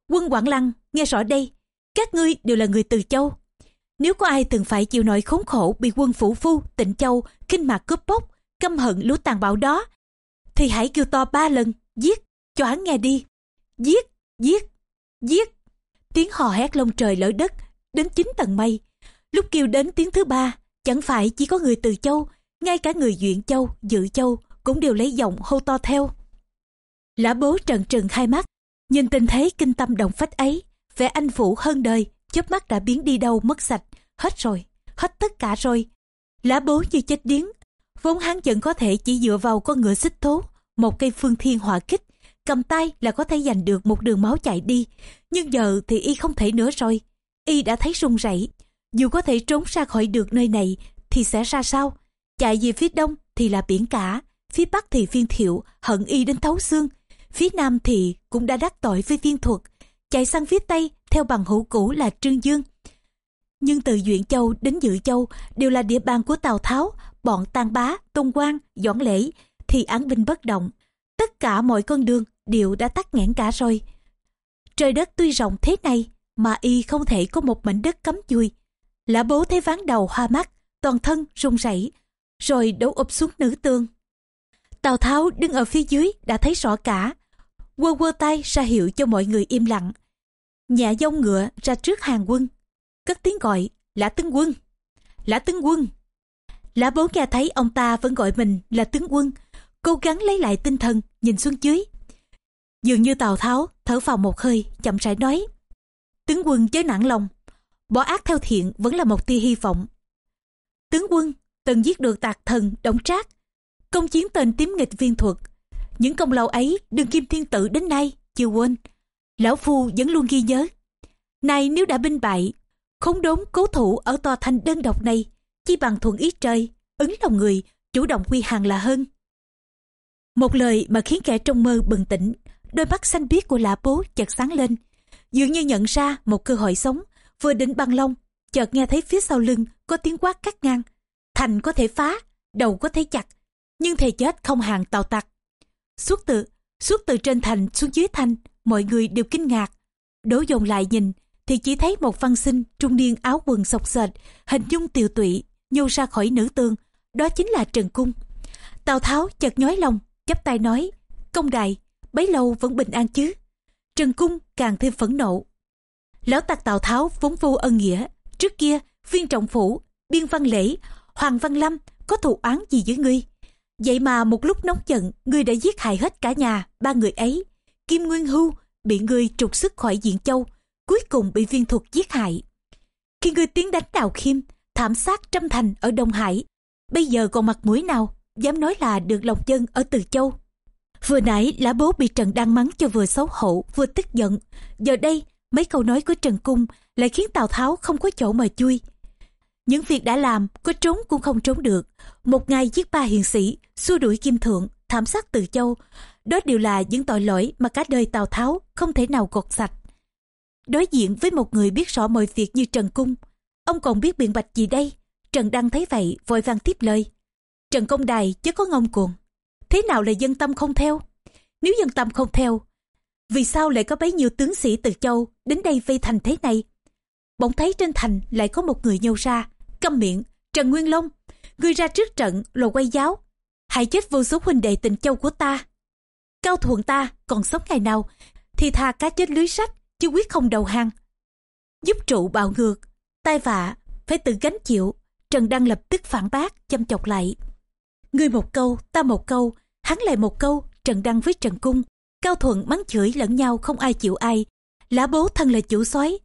Quân Quảng Lăng, nghe rõ đây, các ngươi đều là người từ châu. Nếu có ai từng phải chịu nỗi khốn khổ bị quân phủ phu, tịnh châu, kinh mạc cướp bóc, căm hận lũ tàn bạo đó, thì hãy kêu to ba lần, giết, cho hắn nghe đi. Giết, giết, giết. Tiếng hò hét lông trời lỡ đất, đến chín tầng mây. Lúc kêu đến tiếng thứ ba, chẳng phải chỉ có người từ châu, ngay cả người duyện châu, dự châu cũng đều lấy giọng hô to theo. Lã bố trần trừng hai mắt, nhìn tình thế kinh tâm động phách ấy, vẻ anh phụ hơn đời, chớp mắt đã biến đi đâu mất sạch, hết rồi, hết tất cả rồi. Lã bố như chết điếng, vốn hắn vẫn có thể chỉ dựa vào con ngựa xích thố, một cây phương thiên hỏa kích, cầm tay là có thể giành được một đường máu chạy đi. Nhưng giờ thì y không thể nữa rồi. Y đã thấy run rẩy, dù có thể trốn ra khỏi được nơi này thì sẽ ra sao? Chạy về phía đông thì là biển cả, phía bắc thì viên thiệu hận y đến thấu xương, phía nam thì cũng đã đắc tội với viên thuật, chạy sang phía tây theo bằng hữu cũ là Trương Dương. Nhưng từ Duyện Châu đến Dự Châu đều là địa bàn của Tào Tháo, bọn Tang Bá, Tôn Quang, Doãn Lễ thì án binh bất động. Tất cả mọi con đường đều đã tắt nghẽn cả rồi. Trời đất tuy rộng thế này mà y không thể có một mảnh đất cấm chui. Lã bố thấy ván đầu hoa mắt, toàn thân run rẩy, rồi đấu ụp xuống nữ tương. Tào Tháo đứng ở phía dưới đã thấy rõ cả, quơ quơ tay ra hiệu cho mọi người im lặng. nhẹ dông ngựa ra trước hàng quân, cất tiếng gọi, lã tướng quân, lã tướng quân. Lã bố nghe thấy ông ta vẫn gọi mình là tướng quân, cố gắng lấy lại tinh thần, nhìn xuống dưới. Dường như Tào Tháo thở vào một hơi, chậm rãi nói. Tướng quân chớ nản lòng, bỏ ác theo thiện vẫn là một tia hy vọng. Tướng quân từng giết được tạc thần, đổng trác, công chiến tên tím nghịch viên thuật. Những công lao ấy đương kim thiên tử đến nay chưa quên. Lão Phu vẫn luôn ghi nhớ. Này nếu đã binh bại, khốn đốn cố thủ ở tòa thành đơn độc này, chi bằng thuận ý trời, ứng lòng người, chủ động quy hàng là hơn. Một lời mà khiến kẻ trong mơ bừng tỉnh, đôi mắt xanh biếc của lã bố chợt sáng lên, dường như nhận ra một cơ hội sống, vừa định băng lông, chợt nghe thấy phía sau lưng có tiếng quát cắt ngang. Thành có thể phá, đầu có thể chặt, nhưng thề chết không hàng tàu tặc. Suốt từ, suốt từ trên thành xuống dưới thành, mọi người đều kinh ngạc. Đổ dồn lại nhìn, thì chỉ thấy một văn sinh trung niên áo quần sọc sệt, hình dung tiều tụy, nhô ra khỏi nữ tương, đó chính là Trần Cung. Tào Tháo chợt nhói lòng, chắp tay nói, công đài, bấy lâu vẫn bình an chứ. Trần Cung càng thêm phẫn nộ. Lão tặc Tào Tháo vốn vô ân nghĩa, trước kia viên trọng phủ, biên văn lễ, hoàng văn lâm có thù oán gì với ngươi. Vậy mà một lúc nóng giận, ngươi đã giết hại hết cả nhà, ba người ấy. Kim Nguyên Hưu bị ngươi trục xuất khỏi diện châu, cuối cùng bị viên thuật giết hại. Khi ngươi tiến đánh Đào Khiêm, thảm sát trăm thành ở Đông Hải, bây giờ còn mặt mũi nào dám nói là được lòng dân ở Từ Châu. Vừa nãy lã bố bị Trần Đăng mắng cho vừa xấu hổ vừa tức giận. Giờ đây mấy câu nói của Trần Cung lại khiến Tào Tháo không có chỗ mà chui. Những việc đã làm có trốn cũng không trốn được. Một ngày giết ba hiền sĩ, xua đuổi kim thượng, thảm sát Từ Châu. Đó đều là những tội lỗi mà cả đời Tào Tháo không thể nào gột sạch. Đối diện với một người biết rõ mọi việc như Trần Cung, ông còn biết biện bạch gì đây? Trần Đăng thấy vậy vội vàng tiếp lời. Trần Công Đài chứ có ngông cuồng. Thế nào là dân tâm không theo? Nếu dân tâm không theo, vì sao lại có bấy nhiêu tướng sĩ từ châu đến đây vây thành thế này? Bỗng thấy trên thành lại có một người nhô ra, câm miệng, Trần Nguyên Long. Người ra trước trận lồ quay giáo, hại chết vô số huynh đệ tình châu của ta. Cao thuận ta còn sống ngày nào, thì thà cá chết lưới sách, chứ quyết không đầu hàng. Giúp trụ bạo ngược, tai vạ, phải tự gánh chịu. Trần Đăng lập tức phản bác, chăm chọc lại. Ngươi một câu, ta một câu, hắn lại một câu, Trần Đăng với Trần Cung. Cao Thuận mắng chửi lẫn nhau không ai chịu ai. Lã bố thân là chủ soái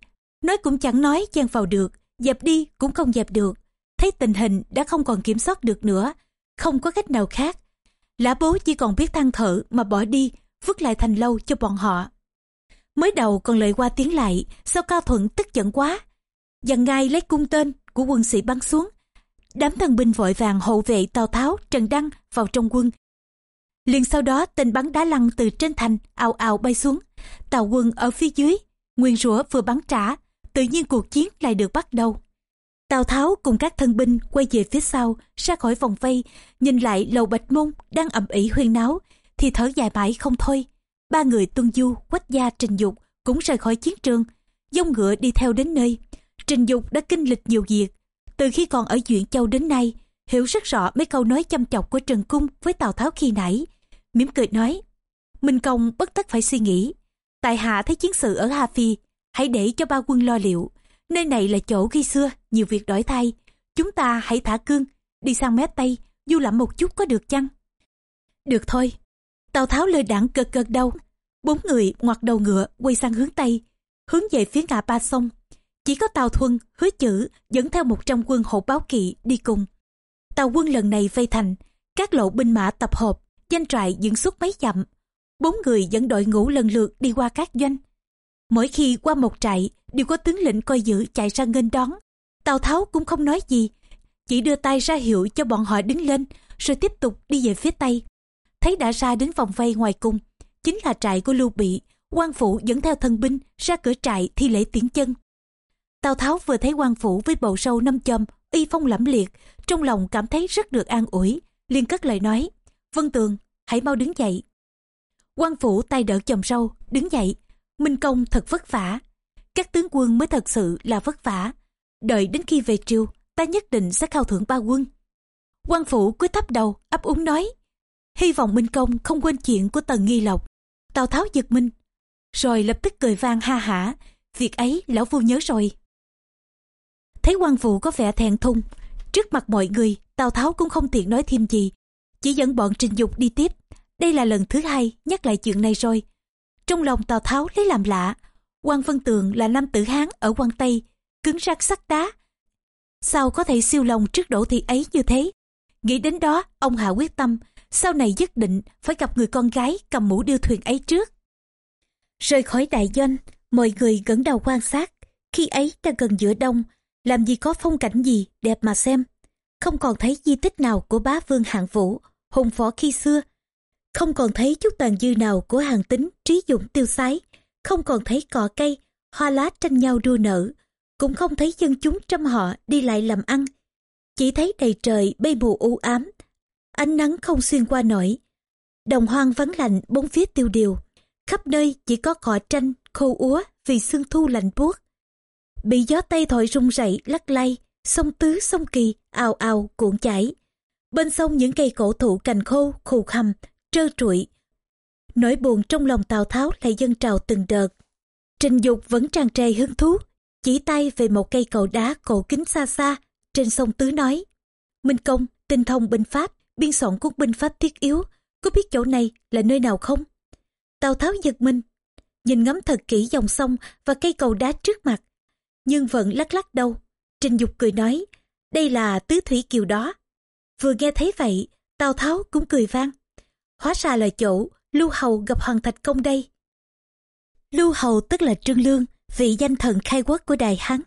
Nói cũng chẳng nói chen vào được, dẹp đi cũng không dẹp được. Thấy tình hình đã không còn kiểm soát được nữa, không có cách nào khác. Lã bố chỉ còn biết than thở mà bỏ đi, vứt lại thành lâu cho bọn họ. Mới đầu còn lời qua tiếng lại, sao Cao Thuận tức giận quá. Dần ngay lấy cung tên của quân sĩ bắn xuống, đám thần binh vội vàng hộ vệ Tào Tháo, Trần Đăng vào trong quân. Liền sau đó tên bắn đá lăn từ trên thành ào ào bay xuống. Tào quân ở phía dưới, nguyên rủa vừa bắn trả, tự nhiên cuộc chiến lại được bắt đầu. Tào Tháo cùng các thân binh quay về phía sau, ra khỏi vòng vây, nhìn lại lầu bạch môn đang ầm ĩ huyên náo, thì thở dài mãi không thôi. Ba người tuân du, quách gia, trình dục cũng rời khỏi chiến trường, dông ngựa đi theo đến nơi. Trình dục đã kinh lịch nhiều việc, từ khi còn ở Duyện Châu đến nay, hiểu rất rõ mấy câu nói chăm chọc của Trần Cung với Tào Tháo khi nãy. mỉm cười nói, Minh Công bất tất phải suy nghĩ. Tại hạ thấy chiến sự ở Hà Phi, hãy để cho ba quân lo liệu. nơi này là chỗ khi xưa nhiều việc đổi thay chúng ta hãy thả cương đi sang mé tây du lãm một chút có được chăng được thôi tào tháo lời đảng cực cực đâu bốn người ngoặt đầu ngựa quay sang hướng tây hướng về phía ngã ba sông chỉ có tào thuân hứa chữ, dẫn theo một trăm quân hộ báo kỵ đi cùng. Tàu quân lần này vây thành, các lộ binh mã tập hợp, danh trại dựng suốt mấy dặm. Bốn người dẫn đội ngũ lần lượt đi qua các doanh. Mỗi khi qua một trại, đều có tướng lĩnh coi giữ chạy ra nghênh đón. Tào tháo cũng không nói gì, chỉ đưa tay ra hiệu cho bọn họ đứng lên, rồi tiếp tục đi về phía tây. Thấy đã ra đến vòng vây ngoài cung, chính là trại của lưu bị, quan phủ dẫn theo thân binh ra cửa trại thi lễ tiến chân tào tháo vừa thấy quan phủ với bầu sâu năm châm, y phong lẫm liệt, trong lòng cảm thấy rất được an ủi, liền cất lời nói, vân tường, hãy mau đứng dậy. Quan phủ tay đỡ chồng sâu, đứng dậy, minh công thật vất vả. Các tướng quân mới thật sự là vất vả. Đợi đến khi về triều, ta nhất định sẽ khao thưởng ba quân. Quan phủ cúi thấp đầu, ấp úng nói, hy vọng minh công không quên chuyện của tần nghi lộc. Tào tháo giật mình, rồi lập tức cười vang ha hả, việc ấy lão phu nhớ rồi thấy quan phụ có vẻ thẹn thùng. Trước mặt mọi người, tào tháo cũng không tiện nói thêm gì, chỉ dẫn bọn trình dục đi tiếp. Đây là lần thứ hai nhắc lại chuyện này rồi. Trong lòng tào tháo lấy làm lạ, quan vân tường là nam tử hán ở quan tây, cứng rắc sắt đá sao có thể siêu lòng trước đỗ thị ấy như thế? Nghĩ đến đó, ông hạ quyết tâm, sau này nhất định phải gặp người con gái cầm mũ điêu thuyền ấy trước. Rời khỏi đại doanh, mọi người gẫn đầu quan sát. Khi ấy đang gần giữa đông làm gì có phong cảnh gì đẹp mà xem. Không còn thấy di tích nào của bá vương hạng vũ, hùng phó khi xưa. Không còn thấy chút tàn dư nào của hàng tính trí dũng tiêu sái. Không còn thấy cỏ cây, hoa lá tranh nhau đua nở. Cũng không thấy dân chúng trăm họ đi lại làm ăn. Chỉ thấy đầy trời bay mù u ám. Ánh nắng không xuyên qua nổi. Đồng hoang vắng lạnh bốn phía tiêu điều. Khắp nơi chỉ có cỏ tranh, khô úa vì sương thu lạnh buốt bị gió tây thổi rung rẩy, lắc lay sông tứ, sông kỳ, ào ào, cuộn chảy. Bên sông những cây cổ thụ cành khô, khù khầm, trơ trụi. Nỗi buồn trong lòng tào tháo lại dâng trào từng đợt. Trình dục vẫn tràn trề hứng thú, chỉ tay về một cây cầu đá cổ kính xa xa, trên sông tứ nói, minh công, tinh thông binh pháp, biên soạn cuốn binh pháp thiết yếu, có biết chỗ này là nơi nào không? Tào tháo giật mình, nhìn ngắm thật kỹ dòng sông và cây cầu đá trước mặt nhưng vẫn lắc lắc đầu. Trình dục cười nói đây là tứ thủy kiều đó. Vừa nghe thấy vậy tào tháo cũng cười vang hóa ra là chỗ lưu hầu gặp hoàng thạch công đây. Lưu hầu tức là trương lương vị danh thần khai quốc của đài hán.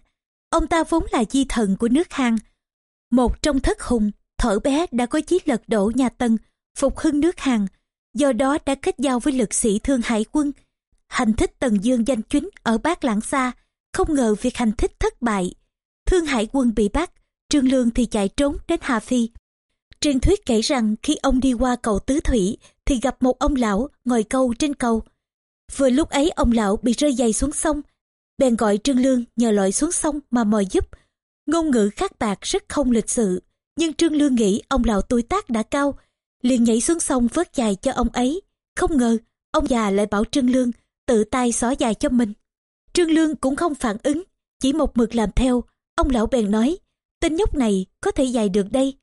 Ông ta vốn là di thần của nước hán một trong thất hùng thở bé đã có chí lật đổ nhà Tân, phục hưng nước Hàn, do đó đã kết giao với lực sĩ Thương Hải quân. Hành thích Tần Dương danh chính ở Bát Lãng Xa, không ngờ việc hành thích thất bại. Thương Hải quân bị bắt, Trương Lương thì chạy trốn đến Hà Phi. Truyền thuyết kể rằng khi ông đi qua cầu Tứ Thủy thì gặp một ông lão ngồi câu trên cầu. Vừa lúc ấy ông lão bị rơi giày xuống sông, bèn gọi Trương Lương nhờ lội xuống sông mà mời giúp. Ngôn ngữ khắc bạc rất không lịch sự, nhưng Trương Lương nghĩ ông lão tuổi tác đã cao, liền nhảy xuống sông vớt dài cho ông ấy. Không ngờ, ông già lại bảo Trương Lương tự tay xóa dài cho mình. Trương Lương cũng không phản ứng, chỉ một mực làm theo. Ông lão bèn nói, tên nhóc này có thể dài được đây.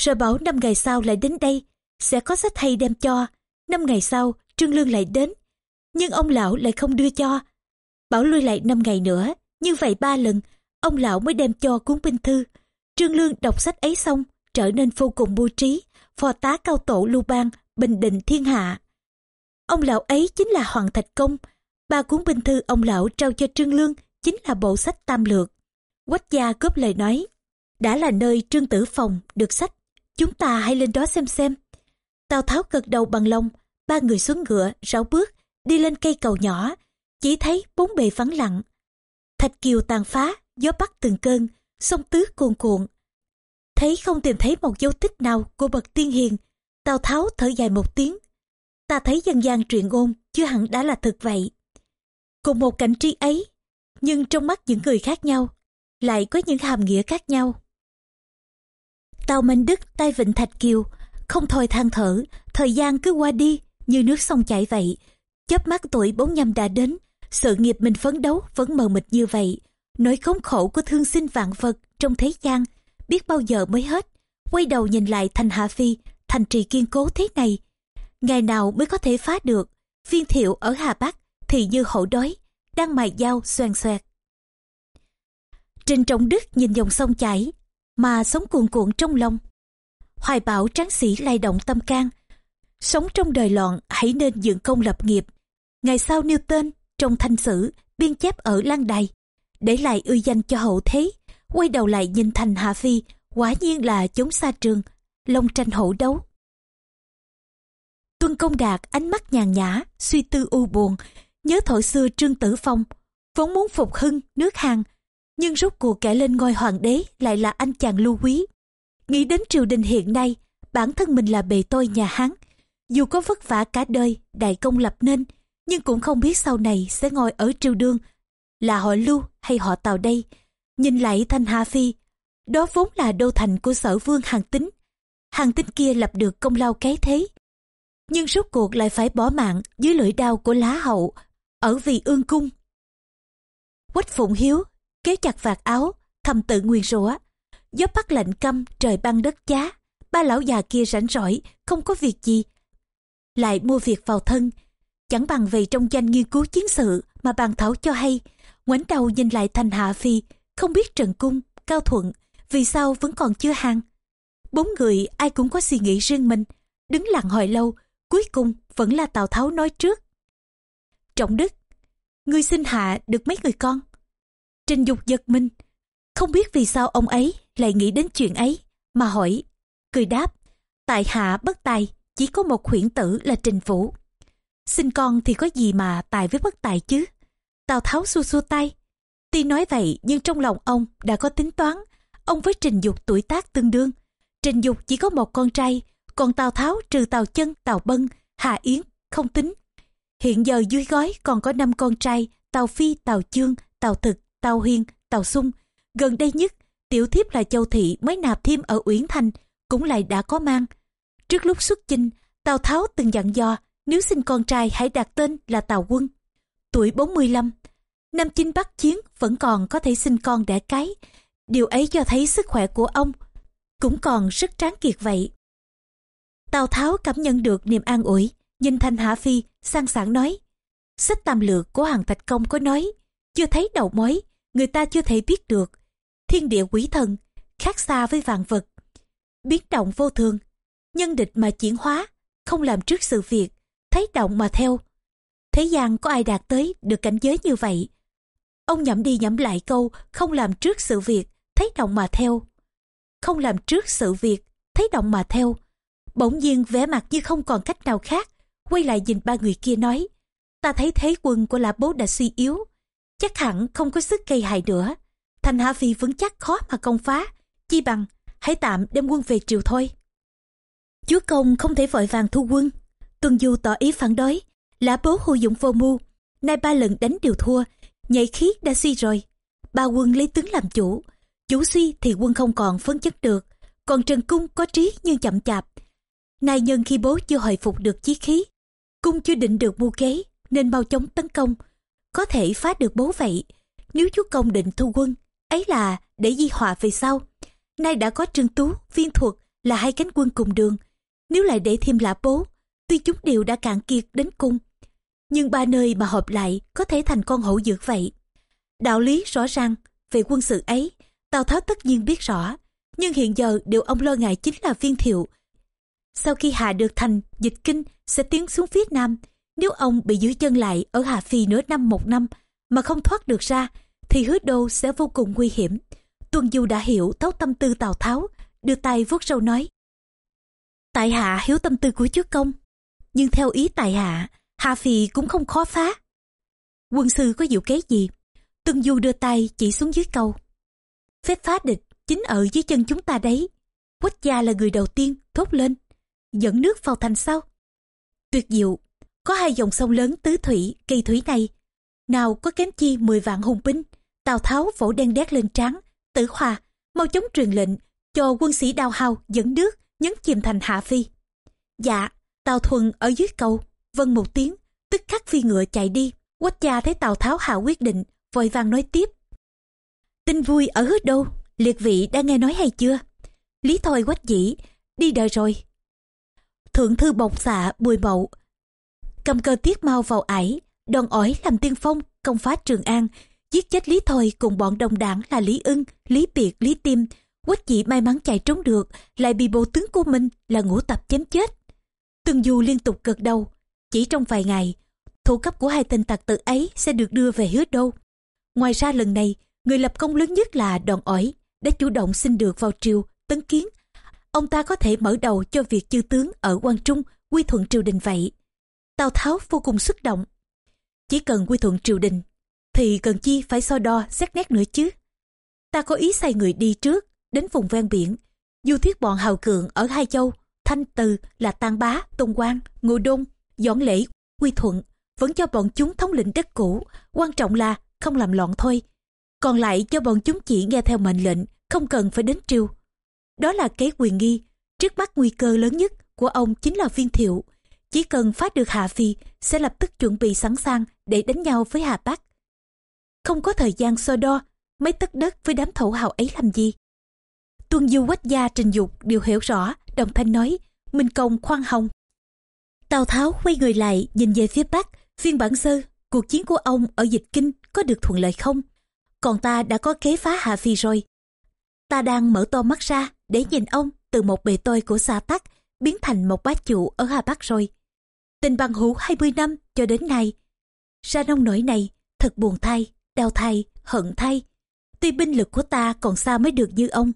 Rồi bảo năm ngày sau lại đến đây, sẽ có sách hay đem cho. Năm ngày sau, Trương Lương lại đến. Nhưng ông lão lại không đưa cho. Bảo lui lại năm ngày nữa, như vậy ba lần, ông lão mới đem cho cuốn binh thư. Trương Lương đọc sách ấy xong, trở nên vô cùng mưu trí, phò tá cao tổ lưu bang, bình định thiên hạ. Ông lão ấy chính là Hoàng Thạch Công, ba cuốn binh thư ông lão trao cho Trương Lương chính là bộ sách tam lược. Quách gia cướp lời nói, đã là nơi Trương Tử Phòng được sách, chúng ta hãy lên đó xem xem. Tào Tháo gật đầu bằng lòng, ba người xuống ngựa, rảo bước, đi lên cây cầu nhỏ, chỉ thấy bốn bề vắng lặng. Thạch kiều tàn phá, gió bắt từng cơn, sông tứ cuồn cuộn. Thấy không tìm thấy một dấu tích nào của bậc tiên hiền, Tào Tháo thở dài một tiếng. Ta thấy dân gian truyền ngôn chưa hẳn đã là thực vậy. Cùng một cảnh tri ấy, nhưng trong mắt những người khác nhau, lại có những hàm nghĩa khác nhau. Tào Minh Đức tay vịnh Thạch Kiều, không thôi than thở, thời gian cứ qua đi như nước sông chảy vậy. Chớp mắt tuổi 45 đã đến, sự nghiệp mình phấn đấu vẫn mờ mịt như vậy. nỗi khốn khổ của thương sinh vạn vật trong thế gian biết bao giờ mới hết quay đầu nhìn lại thành hạ phi thành trì kiên cố thế này ngày nào mới có thể phá được viên thiệu ở hà bắc thì như hổ đói, đang mài dao xoèn xoẹt. Trình trọng đức nhìn dòng sông chảy, mà sống cuồn cuộn trong lòng. Hoài bảo tráng sĩ lay động tâm can, sống trong đời loạn, hãy nên dựng công lập nghiệp. Ngày sau nêu tên, trong thanh sử, biên chép ở lan đài, để lại ư danh cho hậu thế, quay đầu lại nhìn thành hạ phi, quả nhiên là chống xa trường, long tranh hổ đấu. Tuân công đạt ánh mắt nhàn nhã, suy tư u buồn nhớ thổi xưa trương tử phong, vốn muốn phục hưng nước hàn, nhưng rốt cuộc kẻ lên ngôi hoàng đế lại là anh chàng lưu quý. Nghĩ đến triều đình hiện nay, bản thân mình là bề tôi nhà hán. Dù có vất vả cả đời, đại công lập nên, nhưng cũng không biết sau này sẽ ngồi ở triều đương là họ lưu hay họ tào đây. Nhìn lại thanh hà phi, đó vốn là đô thành của sở vương hàng tính hàng tính kia lập được công lao cái thế, nhưng rốt cuộc lại phải bỏ mạng dưới lưỡi đao của lá hậu ở vì ương cung. Quách phụng hiếu kéo chặt vạt áo, thầm tự nguyên rủa, gió bắt lạnh căm, trời băng đất giá, ba lão già kia rảnh rỗi, không có việc gì, lại mua việc vào thân. Chẳng bằng về trong danh nghiên cứu chiến sự mà bàn thảo cho hay. Ngoảnh đầu nhìn lại thành hạ phi, không biết trần cung, cao thuận, vì sao vẫn còn chưa hàng. Bốn người ai cũng có suy nghĩ riêng mình, đứng lặng hồi lâu, cuối cùng vẫn là tào tháo nói trước trọng đức, ngươi sinh hạ được mấy người con? Trình dục giật mình, không biết vì sao ông ấy lại nghĩ đến chuyện ấy, mà hỏi, cười đáp, tại hạ bất tài, chỉ có một huyễn tử là trình phủ sinh con thì có gì mà tài với bất tài chứ? Tào tháo xua xua tay, tuy nói vậy nhưng trong lòng ông đã có tính toán, ông với trình dục tuổi tác tương đương. Trình dục chỉ có một con trai, còn tào tháo trừ tào chân, tào bân, hà yến không tính hiện giờ dưới gói còn có năm con trai, tàu phi, tàu chương, tàu thực, tàu huyên tàu sung gần đây nhất, tiểu thiếp là châu thị mới nạp thêm ở uyển thành, cũng lại đã có mang. Trước lúc xuất chinh, tào tháo từng dặn dò, nếu sinh con trai hãy đặt tên là tào quân. Tuổi 45 năm chinh bắc chiến vẫn còn có thể sinh con đẻ cái. Điều ấy cho thấy sức khỏe của ông cũng còn rất tráng kiệt vậy. Tào tháo cảm nhận được niềm an ủi nhìn thanh hạ phi, sang sảng nói sách tam lược của hàng thạch công có nói, chưa thấy đầu mối, người ta chưa thể biết được. Thiên địa quỷ thần, khác xa với vạn vật, biến động vô thường. Nhân địch mà chuyển hóa, không làm trước sự việc, thấy động mà theo. Thế gian có ai đạt tới được cảnh giới như vậy? Ông nhẩm đi nhẩm lại câu, không làm trước sự việc, thấy động mà theo. Không làm trước sự việc, thấy động mà theo. Bỗng nhiên vẻ mặt như không còn cách nào khác quay lại nhìn ba người kia nói, ta thấy thế quân của lã bố đã suy yếu, chắc hẳn không có sức gây hại nữa. Thành hạ phi vững chắc khó mà công phá, chi bằng hãy tạm đem quân về triều thôi. Chúa công không thể vội vàng thu quân. Tuần du tỏ ý phản đối lã bố hù dụng vô mưu, nay ba lần đánh đều thua, nhảy khí đã suy rồi. Ba quân lấy tướng làm chủ chủ suy thì quân không còn phấn chất được, còn trần cung có trí nhưng chậm chạp. Nay nhân khi bố chưa hồi phục được chí khí cung chưa định được mưu kế, nên mau chóng tấn công. Có thể phá được bố vậy, nếu chúa công định thu quân, ấy là để di họa về sau. Nay đã có trương tú, viên thuật là hai cánh quân cùng đường. Nếu lại để thêm lã bố, tuy chúng đều đã cạn kiệt đến cung, nhưng ba nơi mà hợp lại có thể thành con hổ dược vậy. Đạo lý rõ ràng về quân sự ấy, tào tháo tất nhiên biết rõ, nhưng hiện giờ điều ông lo ngại chính là viên thiệu. Sau khi hạ được thành dịch kinh sẽ tiến xuống phía nam nếu ông bị giữ chân lại ở Hà Phi nửa năm một năm mà không thoát được ra thì hứa đô sẽ vô cùng nguy hiểm. Tuân Du đã hiểu thấu tâm tư Tào Tháo, đưa tay vuốt râu nói. Tại hạ hiếu tâm tư của chúa công, nhưng theo ý tại hạ, Hà Phi cũng không khó phá. Quân sư có diệu kế gì? Tuân Du đưa tay chỉ xuống dưới câu. Phép phá địch chính ở dưới chân chúng ta đấy. Quách gia là người đầu tiên thốt lên, dẫn nước vào thành sau. Tuyệt diệu, có hai dòng sông lớn tứ thủy, kỳ thủy này. Nào có kém chi 10 vạn hùng binh, Tào Tháo vỗ đen đét lên trán, tử hòa, mau chóng truyền lệnh cho quân sĩ đào hào dẫn nước nhấn chìm thành hạ phi. Dạ, Tào Thuần ở dưới cầu, vâng một tiếng, tức khắc phi ngựa chạy đi. Quách gia thấy Tào Tháo hạ quyết định, vội vàng nói tiếp. Tin vui ở hứa đâu, liệt vị đã nghe nói hay chưa? Lý Thôi quách dĩ, đi đời rồi. Thượng thư bộc xạ bùi mậu, cầm cơ tiết mau vào ải, đòn ỏi làm tiên phong, công phá Trường An, giết chết Lý Thôi cùng bọn đồng đảng là Lý Ưng, Lý Biệt, Lý Tiêm. Quách dị may mắn chạy trốn được, lại bị bộ tướng của mình là ngũ tập chém chết. Tương Du liên tục gật đầu, chỉ trong vài ngày, thủ cấp của hai tên tặc tử ấy sẽ được đưa về hứa đâu. Ngoài ra lần này, người lập công lớn nhất là đòn ỏi, đã chủ động xin được vào triều, tấn kiến. Ông ta có thể mở đầu cho việc chư tướng ở quan Trung quy thuận triều đình vậy. Tào Tháo vô cùng xúc động. Chỉ cần quy thuận triều đình, thì cần chi phải so đo xét nét nữa chứ. Ta có ý sai người đi trước, đến vùng ven biển. Du thuyết bọn hào cường ở Hai Châu, Thanh Từ là Tang Bá, Tôn Quang, Ngô Đông, dọn lễ, quy thuận, vẫn cho bọn chúng thống lĩnh đất cũ. Quan trọng là không làm loạn thôi. Còn lại cho bọn chúng chỉ nghe theo mệnh lệnh, không cần phải đến triều. Đó là kế quyền nghi. Trước mắt nguy cơ lớn nhất của ông chính là viên thiệu. Chỉ cần phá được Hạ Phi sẽ lập tức chuẩn bị sẵn sàng để đánh nhau với Hà Bắc. Không có thời gian so đo, mấy tất đất với đám thổ hào ấy làm gì. Tuân Du quách gia trình dục đều hiểu rõ, đồng thanh nói, Minh Công khoan hồng. Tào Tháo quay người lại nhìn về phía Bắc, phiên bản sơ, cuộc chiến của ông ở dịch kinh có được thuận lợi không? Còn ta đã có kế phá Hạ Phi rồi. Ta đang mở to mắt ra để nhìn ông từ một bề tôi của xa tắc biến thành một bá chủ ở Hà Bắc rồi. Tình bằng hữu 20 năm cho đến nay. Ra nông nổi này thật buồn thay, đau thay, hận thay. Tuy binh lực của ta còn xa mới được như ông,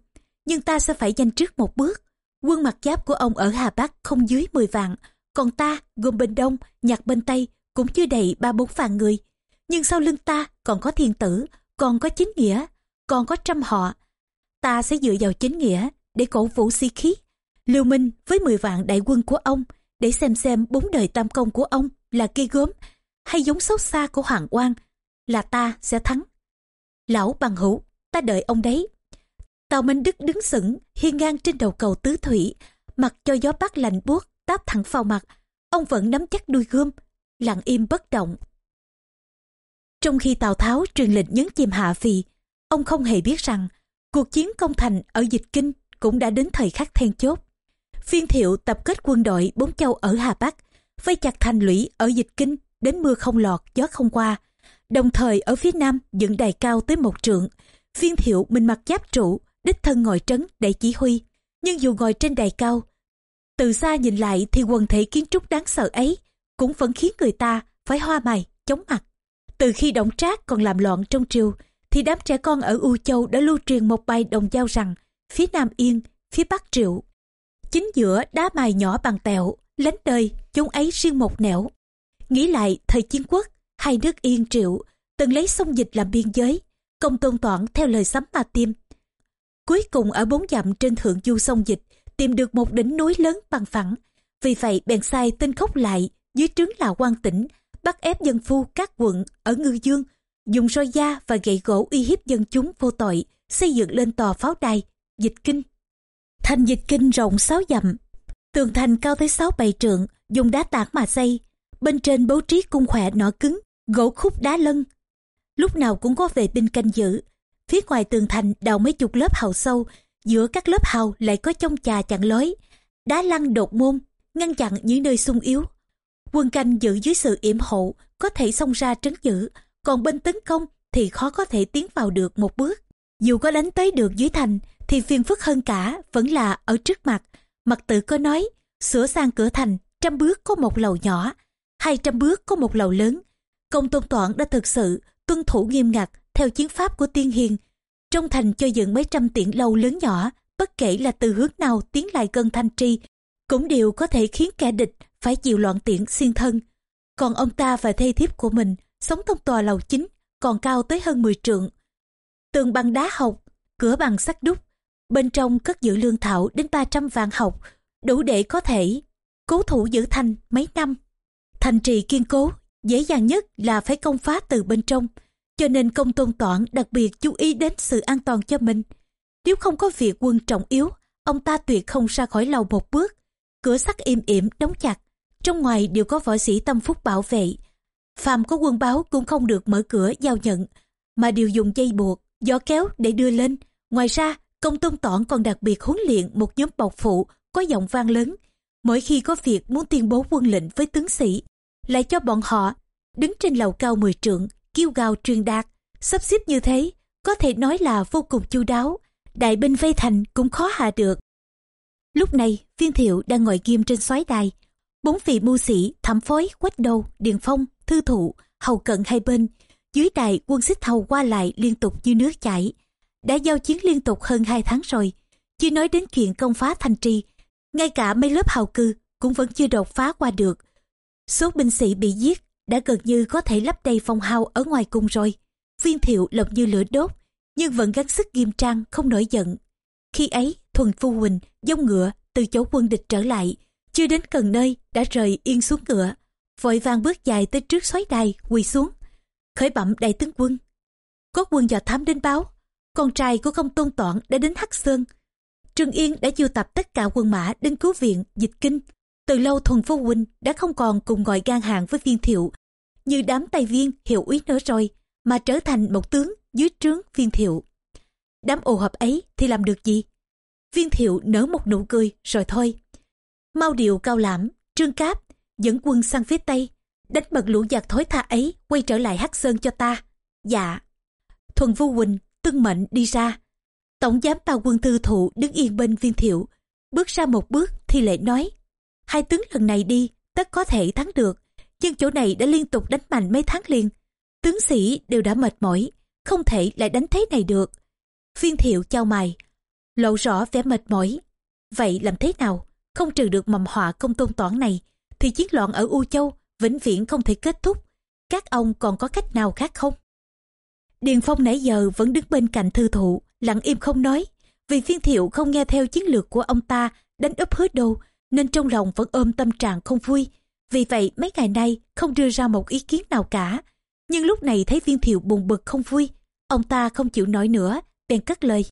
nhưng ta sẽ phải nhanh trước một bước. Quân mặt giáp của ông ở Hà Bắc không dưới 10 vạn, còn ta gồm bên đông, nhặt bên tây cũng chưa đầy ba bốn vạn người. Nhưng sau lưng ta còn có thiên tử, còn có chính nghĩa, còn có trăm họ. Ta sẽ dựa vào chính nghĩa để cổ vũ si khí. Lưu Minh với 10 vạn đại quân của ông để xem xem bốn đời tam công của ông là ghê gớm hay giống xấu xa của Hoàng Quang là ta sẽ thắng. Lão bằng hữu, ta đợi ông đấy. Tàu Minh Đức đứng sững, hiên ngang trên đầu cầu tứ thủy, mặc cho gió bắc lạnh buốt táp thẳng vào mặt. Ông vẫn nắm chắc đuôi gươm, lặng im bất động. Trong khi Tào Tháo truyền lệnh nhấn chìm Hạ Phi, ông không hề biết rằng cuộc chiến công thành ở dịch kinh cũng đã đến thời khắc then chốt. Phiên thiệu tập kết quân đội bốn châu ở Hà Bắc, vây chặt thành lũy ở dịch kinh đến mưa không lọt, gió không qua. Đồng thời ở phía nam dựng đài cao tới một trượng. Phiên thiệu mình mặc giáp trụ, đích thân ngồi trấn để chỉ huy. Nhưng dù ngồi trên đài cao, từ xa nhìn lại thì quần thể kiến trúc đáng sợ ấy cũng vẫn khiến người ta phải hoa mày, chóng mặt. Từ khi động Trác còn làm loạn trong triều, thì đám trẻ con ở U Châu đã lưu truyền một bài đồng giao rằng phía Nam Yên, phía Bắc Triệu. Chính giữa đá mài nhỏ bằng tẹo, lánh đời, chúng ấy riêng một nẻo. Nghĩ lại thời chiến quốc, hai nước Yên Triệu từng lấy sông dịch làm biên giới, công tôn toản theo lời sấm mà tiêm. Cuối cùng ở bốn dặm trên thượng du sông dịch, tìm được một đỉnh núi lớn bằng phẳng. Vì vậy bèn sai tên khốc lại dưới trướng là quan tỉnh, bắt ép dân phu các quận ở Ngư Dương, dùng roi da và gậy gỗ uy hiếp dân chúng vô tội, xây dựng lên tòa pháo đài, dịch kinh. Thành dịch kinh rộng 6 dặm, tường thành cao tới 6-7 trượng, dùng đá tảng mà xây, bên trên bố trí cung khỏe nỏ cứng, gỗ khúc đá lân. Lúc nào cũng có vệ binh canh giữ, phía ngoài tường thành đào mấy chục lớp hào sâu, giữa các lớp hào lại có trong trà chặn lối, đá lăn đột môn, ngăn chặn những nơi sung yếu. Quân canh giữ dưới sự yểm hộ, có thể xông ra trấn giữ, còn bên tấn công thì khó có thể tiến vào được một bước. Dù có đánh tới được dưới thành, thì phiền phức hơn cả vẫn là ở trước mặt. Mặt tử có nói, sửa sang cửa thành, trăm bước có một lầu nhỏ, hai trăm bước có một lầu lớn. Công tôn toản đã thực sự tuân thủ nghiêm ngặt theo chiến pháp của tiên hiền. Trong thành cho dựng mấy trăm tiện lâu lớn nhỏ, bất kể là từ hướng nào tiến lại gần thanh tri, cũng đều có thể khiến kẻ địch phải chịu loạn tiện xiên thân. Còn ông ta và thê thiếp của mình sống trong tòa lầu chính còn cao tới hơn 10 trượng. Tường bằng đá hộc, cửa bằng sắt đúc, bên trong cất giữ lương thảo đến 300 vạn học, đủ để có thể cố thủ giữ thành mấy năm. Thành trì kiên cố, dễ dàng nhất là phải công phá từ bên trong, cho nên công tôn toản đặc biệt chú ý đến sự an toàn cho mình. Nếu không có việc quân trọng yếu, ông ta tuyệt không ra khỏi lầu một bước. Cửa sắt im ỉm đóng chặt, trong ngoài đều có võ sĩ tâm phúc bảo vệ. Phàm có quân báo cũng không được mở cửa giao nhận, mà đều dùng dây buộc, gió kéo để đưa lên. Ngoài ra, công tôn tỏn còn đặc biệt huấn luyện một nhóm bọc phụ có giọng vang lớn. Mỗi khi có việc muốn tuyên bố quân lệnh với tướng sĩ, lại cho bọn họ đứng trên lầu cao mười trượng, kêu gào truyền đạt. Sắp xếp như thế, có thể nói là vô cùng chu đáo. Đại binh vây thành cũng khó hạ được. Lúc này, viên thiệu đang ngồi ghim trên soái đài. Bốn vị mưu sĩ, thẩm phối, quách đầu, điền phong, thư thụ, hầu cận hai bên. Dưới đài quân xích hầu qua lại liên tục như nước chảy. Đã giao chiến liên tục hơn hai tháng rồi. Chưa nói đến chuyện công phá thành trì. Ngay cả mấy lớp hào cư cũng vẫn chưa đột phá qua được. Số binh sĩ bị giết đã gần như có thể lấp đầy phong hao ở ngoài cung rồi. Viên thiệu lộng như lửa đốt, nhưng vẫn gắng sức nghiêm trang không nổi giận. Khi ấy, thuần phu huỳnh dông ngựa từ chỗ quân địch trở lại, chưa đến cần nơi đã rời yên xuống ngựa, vội vàng bước dài tới trước xoáy đài quỳ xuống, khởi bẩm đại tướng quân. Có quân dò thám đến báo, con trai của công tôn toản đã đến Hắc Sơn. Trương Yên đã chiêu tập tất cả quân mã đến cứu viện, dịch kinh. Từ lâu thuần phu huynh đã không còn cùng gọi gan hàng với viên thiệu, như đám tay viên hiệu úy nữa rồi, mà trở thành một tướng dưới trướng viên thiệu. Đám ồ hợp ấy thì làm được gì? Viên thiệu nở một nụ cười rồi thôi. Mau điều cao lãm, trương cáp, dẫn quân sang phía tây, đánh bật lũ giặc thối tha ấy quay trở lại Hắc Sơn cho ta. Dạ. Thuần Vu huỳnh tuân mệnh đi ra. Tổng giám tàu quân thư thụ đứng yên bên viên thiệu, bước ra một bước thì lệ nói. Hai tướng lần này đi, tất có thể thắng được, nhưng chỗ này đã liên tục đánh mạnh mấy tháng liền. Tướng sĩ đều đã mệt mỏi, không thể lại đánh thế này được. Viên thiệu trao mày, lộ rõ vẻ mệt mỏi. Vậy làm thế nào? Không trừ được mầm họa công tôn toản này, thì chiến loạn ở U Châu vĩnh viễn không thể kết thúc. Các ông còn có cách nào khác không? Điền Phong nãy giờ vẫn đứng bên cạnh thư thụ, lặng im không nói. Vì viên thiệu không nghe theo chiến lược của ông ta đánh úp hứa đâu, nên trong lòng vẫn ôm tâm trạng không vui. Vì vậy mấy ngày nay không đưa ra một ý kiến nào cả. Nhưng lúc này thấy viên thiệu buồn bực không vui, ông ta không chịu nói nữa, bèn cất lời.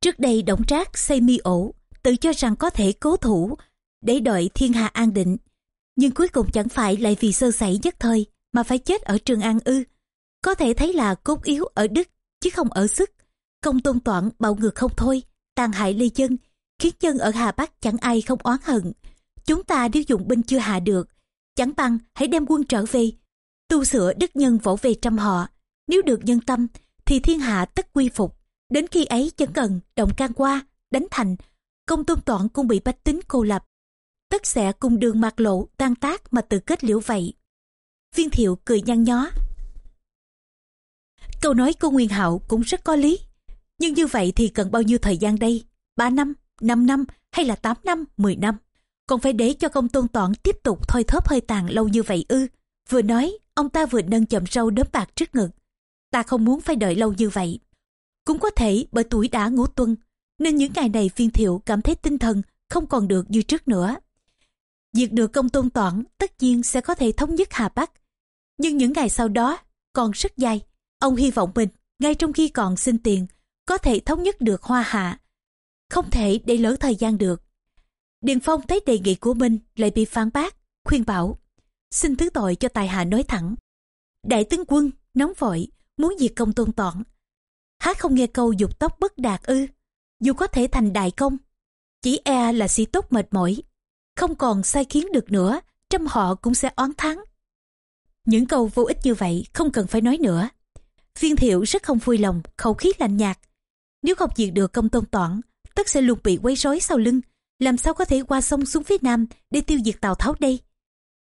Trước đây động trác xây mi ổ, tự cho rằng có thể cố thủ để đợi thiên hạ an định. Nhưng cuối cùng chẳng phải lại vì sơ sẩy nhất thời mà phải chết ở Trường An ư. Có thể thấy là cốt yếu ở đức chứ không ở sức. Công tôn toản bạo ngược không thôi, tàn hại lê dân, khiến dân ở Hà Bắc chẳng ai không oán hận. Chúng ta nếu dụng binh chưa hạ được, chẳng bằng hãy đem quân trở về, tu sửa đức nhân vỗ về trăm họ. Nếu được nhân tâm, thì thiên hạ tất quy phục. Đến khi ấy chẳng cần động can qua, đánh thành, công tôn toản cũng bị bách tính cô lập. Tất sẽ cùng đường mạc lộ tan tác mà tự kết liễu vậy. Viên thiệu cười nhăn nhó. Câu nói của Nguyên Hạo cũng rất có lý. Nhưng như vậy thì cần bao nhiêu thời gian đây? 3 năm, 5 năm hay là 8 năm, 10 năm? Còn phải để cho công tôn toản tiếp tục thôi thóp hơi tàn lâu như vậy ư? Vừa nói, ông ta vừa nâng chậm râu đớm bạc trước ngực. Ta không muốn phải đợi lâu như vậy. Cũng có thể bởi tuổi đã ngũ tuân, nên những ngày này phiên thiệu cảm thấy tinh thần không còn được như trước nữa. Diệt được công tôn toản tất nhiên sẽ có thể thống nhất Hà Bắc. Nhưng những ngày sau đó còn rất dài. Ông hy vọng mình, ngay trong khi còn xin tiền, có thể thống nhất được Hoa Hạ. Không thể để lỡ thời gian được. Điền Phong thấy đề nghị của mình lại bị phản bác, khuyên bảo. Xin thứ tội cho tài hạ nói thẳng. Đại tướng quân, nóng vội, muốn diệt công tôn toản. Hát không nghe câu dục tóc bất đạt ư. Dù có thể thành đại công, chỉ e là sĩ tốt mệt mỏi. Không còn sai khiến được nữa, trăm họ cũng sẽ oán thắng. Những câu vô ích như vậy không cần phải nói nữa. Viên thiệu rất không vui lòng, khẩu khí lạnh nhạt. Nếu không diệt được công tôn toản, tất sẽ luôn bị quấy rối sau lưng. Làm sao có thể qua sông xuống phía nam để tiêu diệt Tào Tháo đây?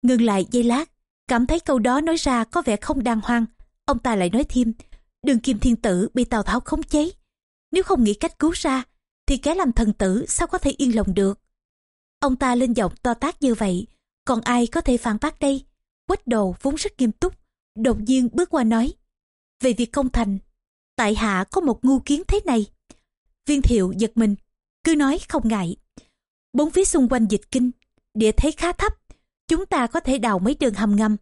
Ngừng lại giây lát, cảm thấy câu đó nói ra có vẻ không đàng hoàng. Ông ta lại nói thêm, đường kim thiên tử bị Tào Tháo khống chế. Nếu không nghĩ cách cứu ra, thì kẻ làm thần tử sao có thể yên lòng được? Ông ta lên giọng to tác như vậy, còn ai có thể phản bác đây? Quách đồ vốn rất nghiêm túc, đột nhiên bước qua nói. Về việc công thành, tại hạ có một ngu kiến thế này. Viên thiệu giật mình, cứ nói không ngại. Bốn phía xung quanh dịch kinh, địa thế khá thấp, chúng ta có thể đào mấy đường hầm ngầm,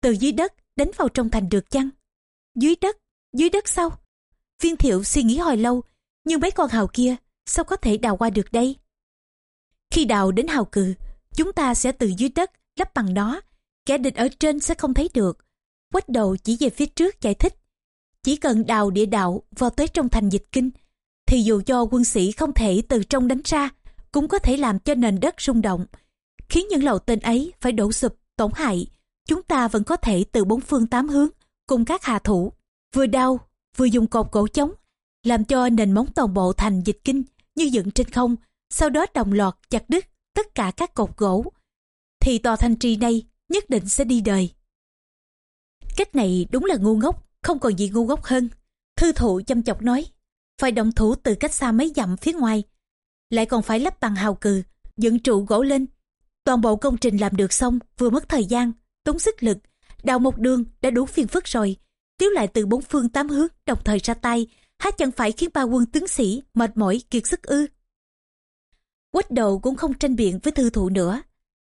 từ dưới đất đánh vào trong thành được chăng? Dưới đất, dưới đất sau Viên thiệu suy nghĩ hồi lâu, nhưng mấy con hào kia sao có thể đào qua được đây? Khi đào đến hào cừ, chúng ta sẽ từ dưới đất lấp bằng nó, kẻ địch ở trên sẽ không thấy được. Quách đầu chỉ về phía trước giải thích chỉ cần đào địa đạo vào tới trong thành dịch kinh, thì dù cho quân sĩ không thể từ trong đánh ra, cũng có thể làm cho nền đất rung động, khiến những lầu tên ấy phải đổ sụp, tổn hại. Chúng ta vẫn có thể từ bốn phương tám hướng cùng các hạ thủ, vừa đau, vừa dùng cột gỗ chống, làm cho nền móng toàn bộ thành dịch kinh như dựng trên không, sau đó đồng loạt chặt đứt tất cả các cột gỗ, thì tòa thành trì này nhất định sẽ đi đời. Cách này đúng là ngu ngốc, không còn gì ngu ngốc hơn. Thư thụ chăm chọc nói, phải động thủ từ cách xa mấy dặm phía ngoài, lại còn phải lắp bằng hào cừ, dựng trụ gỗ lên. Toàn bộ công trình làm được xong vừa mất thời gian, tốn sức lực, đào một đường đã đủ phiền phức rồi. Tiếu lại từ bốn phương tám hướng đồng thời ra tay, há chẳng phải khiến ba quân tướng sĩ mệt mỏi kiệt sức ư. Quách đầu cũng không tranh biện với thư thụ nữa.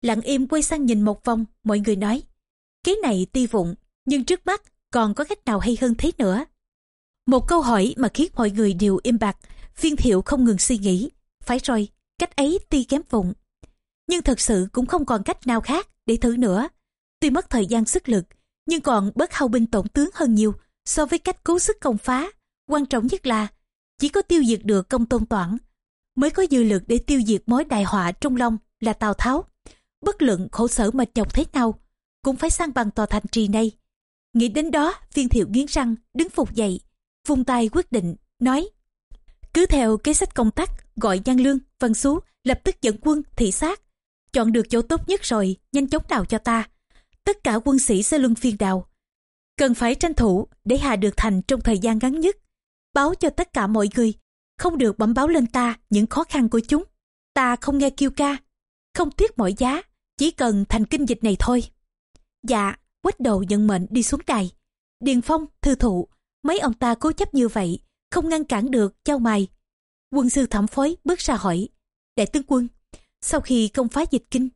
Lặng im quay sang nhìn một vòng, mọi người nói. Cái này ti vụng, nhưng trước mắt còn có cách nào hay hơn thế nữa. Một câu hỏi mà khiến mọi người đều im bặt, viên thiệu không ngừng suy nghĩ. Phải rồi, cách ấy tuy kém vụng. Nhưng thật sự cũng không còn cách nào khác để thử nữa. Tuy mất thời gian sức lực, nhưng còn bớt hao binh tổn tướng hơn nhiều so với cách cố sức công phá. Quan trọng nhất là chỉ có tiêu diệt được công tôn toản mới có dư lực để tiêu diệt mối đại họa trong lòng là Tào Tháo. Bất luận khổ sở mệt nhọc thế nào, cũng phải sang bằng tòa thành trì này. Nghĩ đến đó, viên thiệu nghiến răng, đứng phục dậy, vung tay quyết định, nói cứ theo kế sách công tác gọi Giang Lương, Văn Xú lập tức dẫn quân thị sát. Chọn được chỗ tốt nhất rồi, nhanh chóng đào cho ta. Tất cả quân sĩ sẽ luân phiên đào. Cần phải tranh thủ để hạ được thành trong thời gian ngắn nhất. Báo cho tất cả mọi người, không được bẩm báo lên ta những khó khăn của chúng. Ta không nghe kêu ca, không tiếc mọi giá, chỉ cần thành kinh dịch này thôi. Dạ, quách đầu nhận mệnh đi xuống đài. Điền Phong, thư thụ, mấy ông ta cố chấp như vậy, không ngăn cản được chao mày quân sư thẩm phối bước ra hỏi đại tướng quân sau khi công phá dịch kinh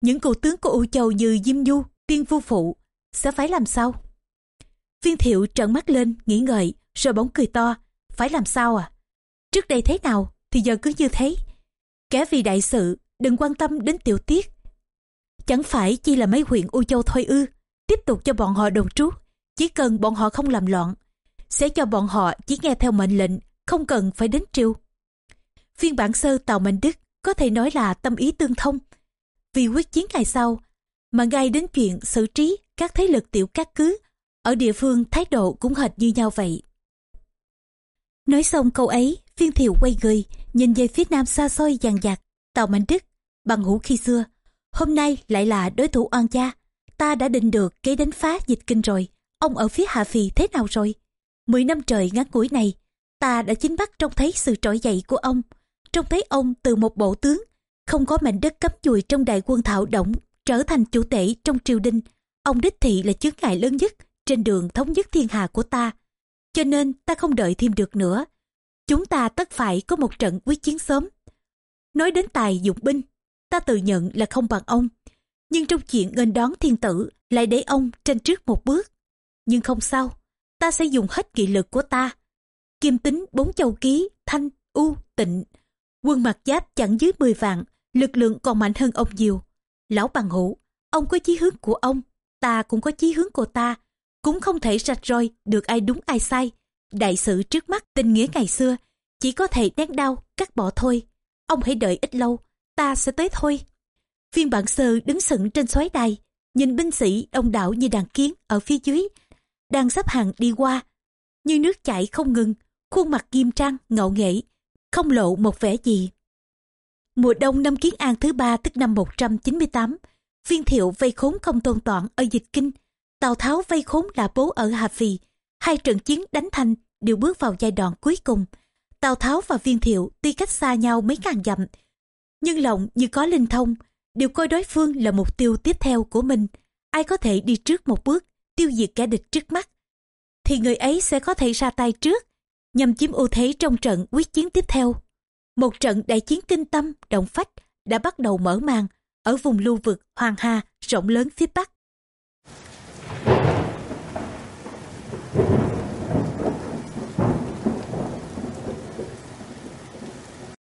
những cựu tướng của u châu như diêm du tiên vu phụ sẽ phải làm sao? Viên thiệu trợn mắt lên nghĩ ngợi rồi bỗng cười to phải làm sao à? Trước đây thế nào thì giờ cứ như thế. Kẻ vì đại sự đừng quan tâm đến tiểu tiết chẳng phải chỉ là mấy huyện u châu thôi ư tiếp tục cho bọn họ đồn trú chỉ cần bọn họ không làm loạn sẽ cho bọn họ chỉ nghe theo mệnh lệnh, không cần phải đến triều. Phiên bản sơ Tàu Mạnh Đức có thể nói là tâm ý tương thông. Vì quyết chiến ngày sau, mà ngay đến chuyện xử trí các thế lực tiểu các cứ, ở địa phương thái độ cũng hệt như nhau vậy. Nói xong câu ấy, phiên thiệu quay người, nhìn về phía nam xa xôi dàn dặt, Tàu Mạnh Đức, bằng hữu khi xưa. Hôm nay lại là đối thủ oan gia. Ta đã định được kế đánh phá dịch kinh rồi. Ông ở phía Hạ Phì thế nào rồi? Mười năm trời ngắn ngủi này, ta đã chính mắt trông thấy sự trỗi dậy của ông. Trông thấy ông từ một bộ tướng, không có mảnh đất cấm chùi trong đại quân thảo động, trở thành chủ tể trong triều đình. Ông đích thị là chướng ngại lớn nhất trên đường thống nhất thiên hà của ta. Cho nên ta không đợi thêm được nữa. Chúng ta tất phải có một trận quyết chiến sớm. Nói đến tài dụng binh, ta tự nhận là không bằng ông. Nhưng trong chuyện nghênh đón thiên tử lại để ông tranh trước một bước. Nhưng không sao, ta sẽ dùng hết nghị lực của ta. Kim tính bốn châu ký, thanh, u, tịnh. Quân mặt giáp chẳng dưới 10 vạn, lực lượng còn mạnh hơn ông nhiều. Lão bằng hữu, ông có chí hướng của ông, ta cũng có chí hướng của ta. Cũng không thể rạch roi được ai đúng ai sai. Đại sự trước mắt tình nghĩa ngày xưa, chỉ có thể nén đau, cắt bỏ thôi. Ông hãy đợi ít lâu, ta sẽ tới thôi. Viên bản sơ đứng sững trên xoáy đài, nhìn binh sĩ đông đảo như đàn kiến ở phía dưới, đang sắp hàng đi qua. Như nước chảy không ngừng khuôn mặt nghiêm trang ngạo nghễ không lộ một vẻ gì. Mùa đông năm kiến an thứ ba tức năm 198 viên thiệu vây khốn không tôn toản ở dịch kinh. Tào tháo vây khốn là bố ở hà phì. Hai trận chiến đánh thành đều bước vào giai đoạn cuối cùng. Tào tháo và viên thiệu tuy cách xa nhau mấy ngàn dặm nhưng lòng như có linh thông đều coi đối phương là mục tiêu tiếp theo của mình ai có thể đi trước một bước tiêu diệt kẻ địch trước mắt, thì người ấy sẽ có thể ra tay trước, nhằm chiếm ưu thế trong trận quyết chiến tiếp theo. Một trận đại chiến kinh tâm, động phách đã bắt đầu mở màn ở vùng lưu vực Hoàng Hà rộng lớn phía Bắc.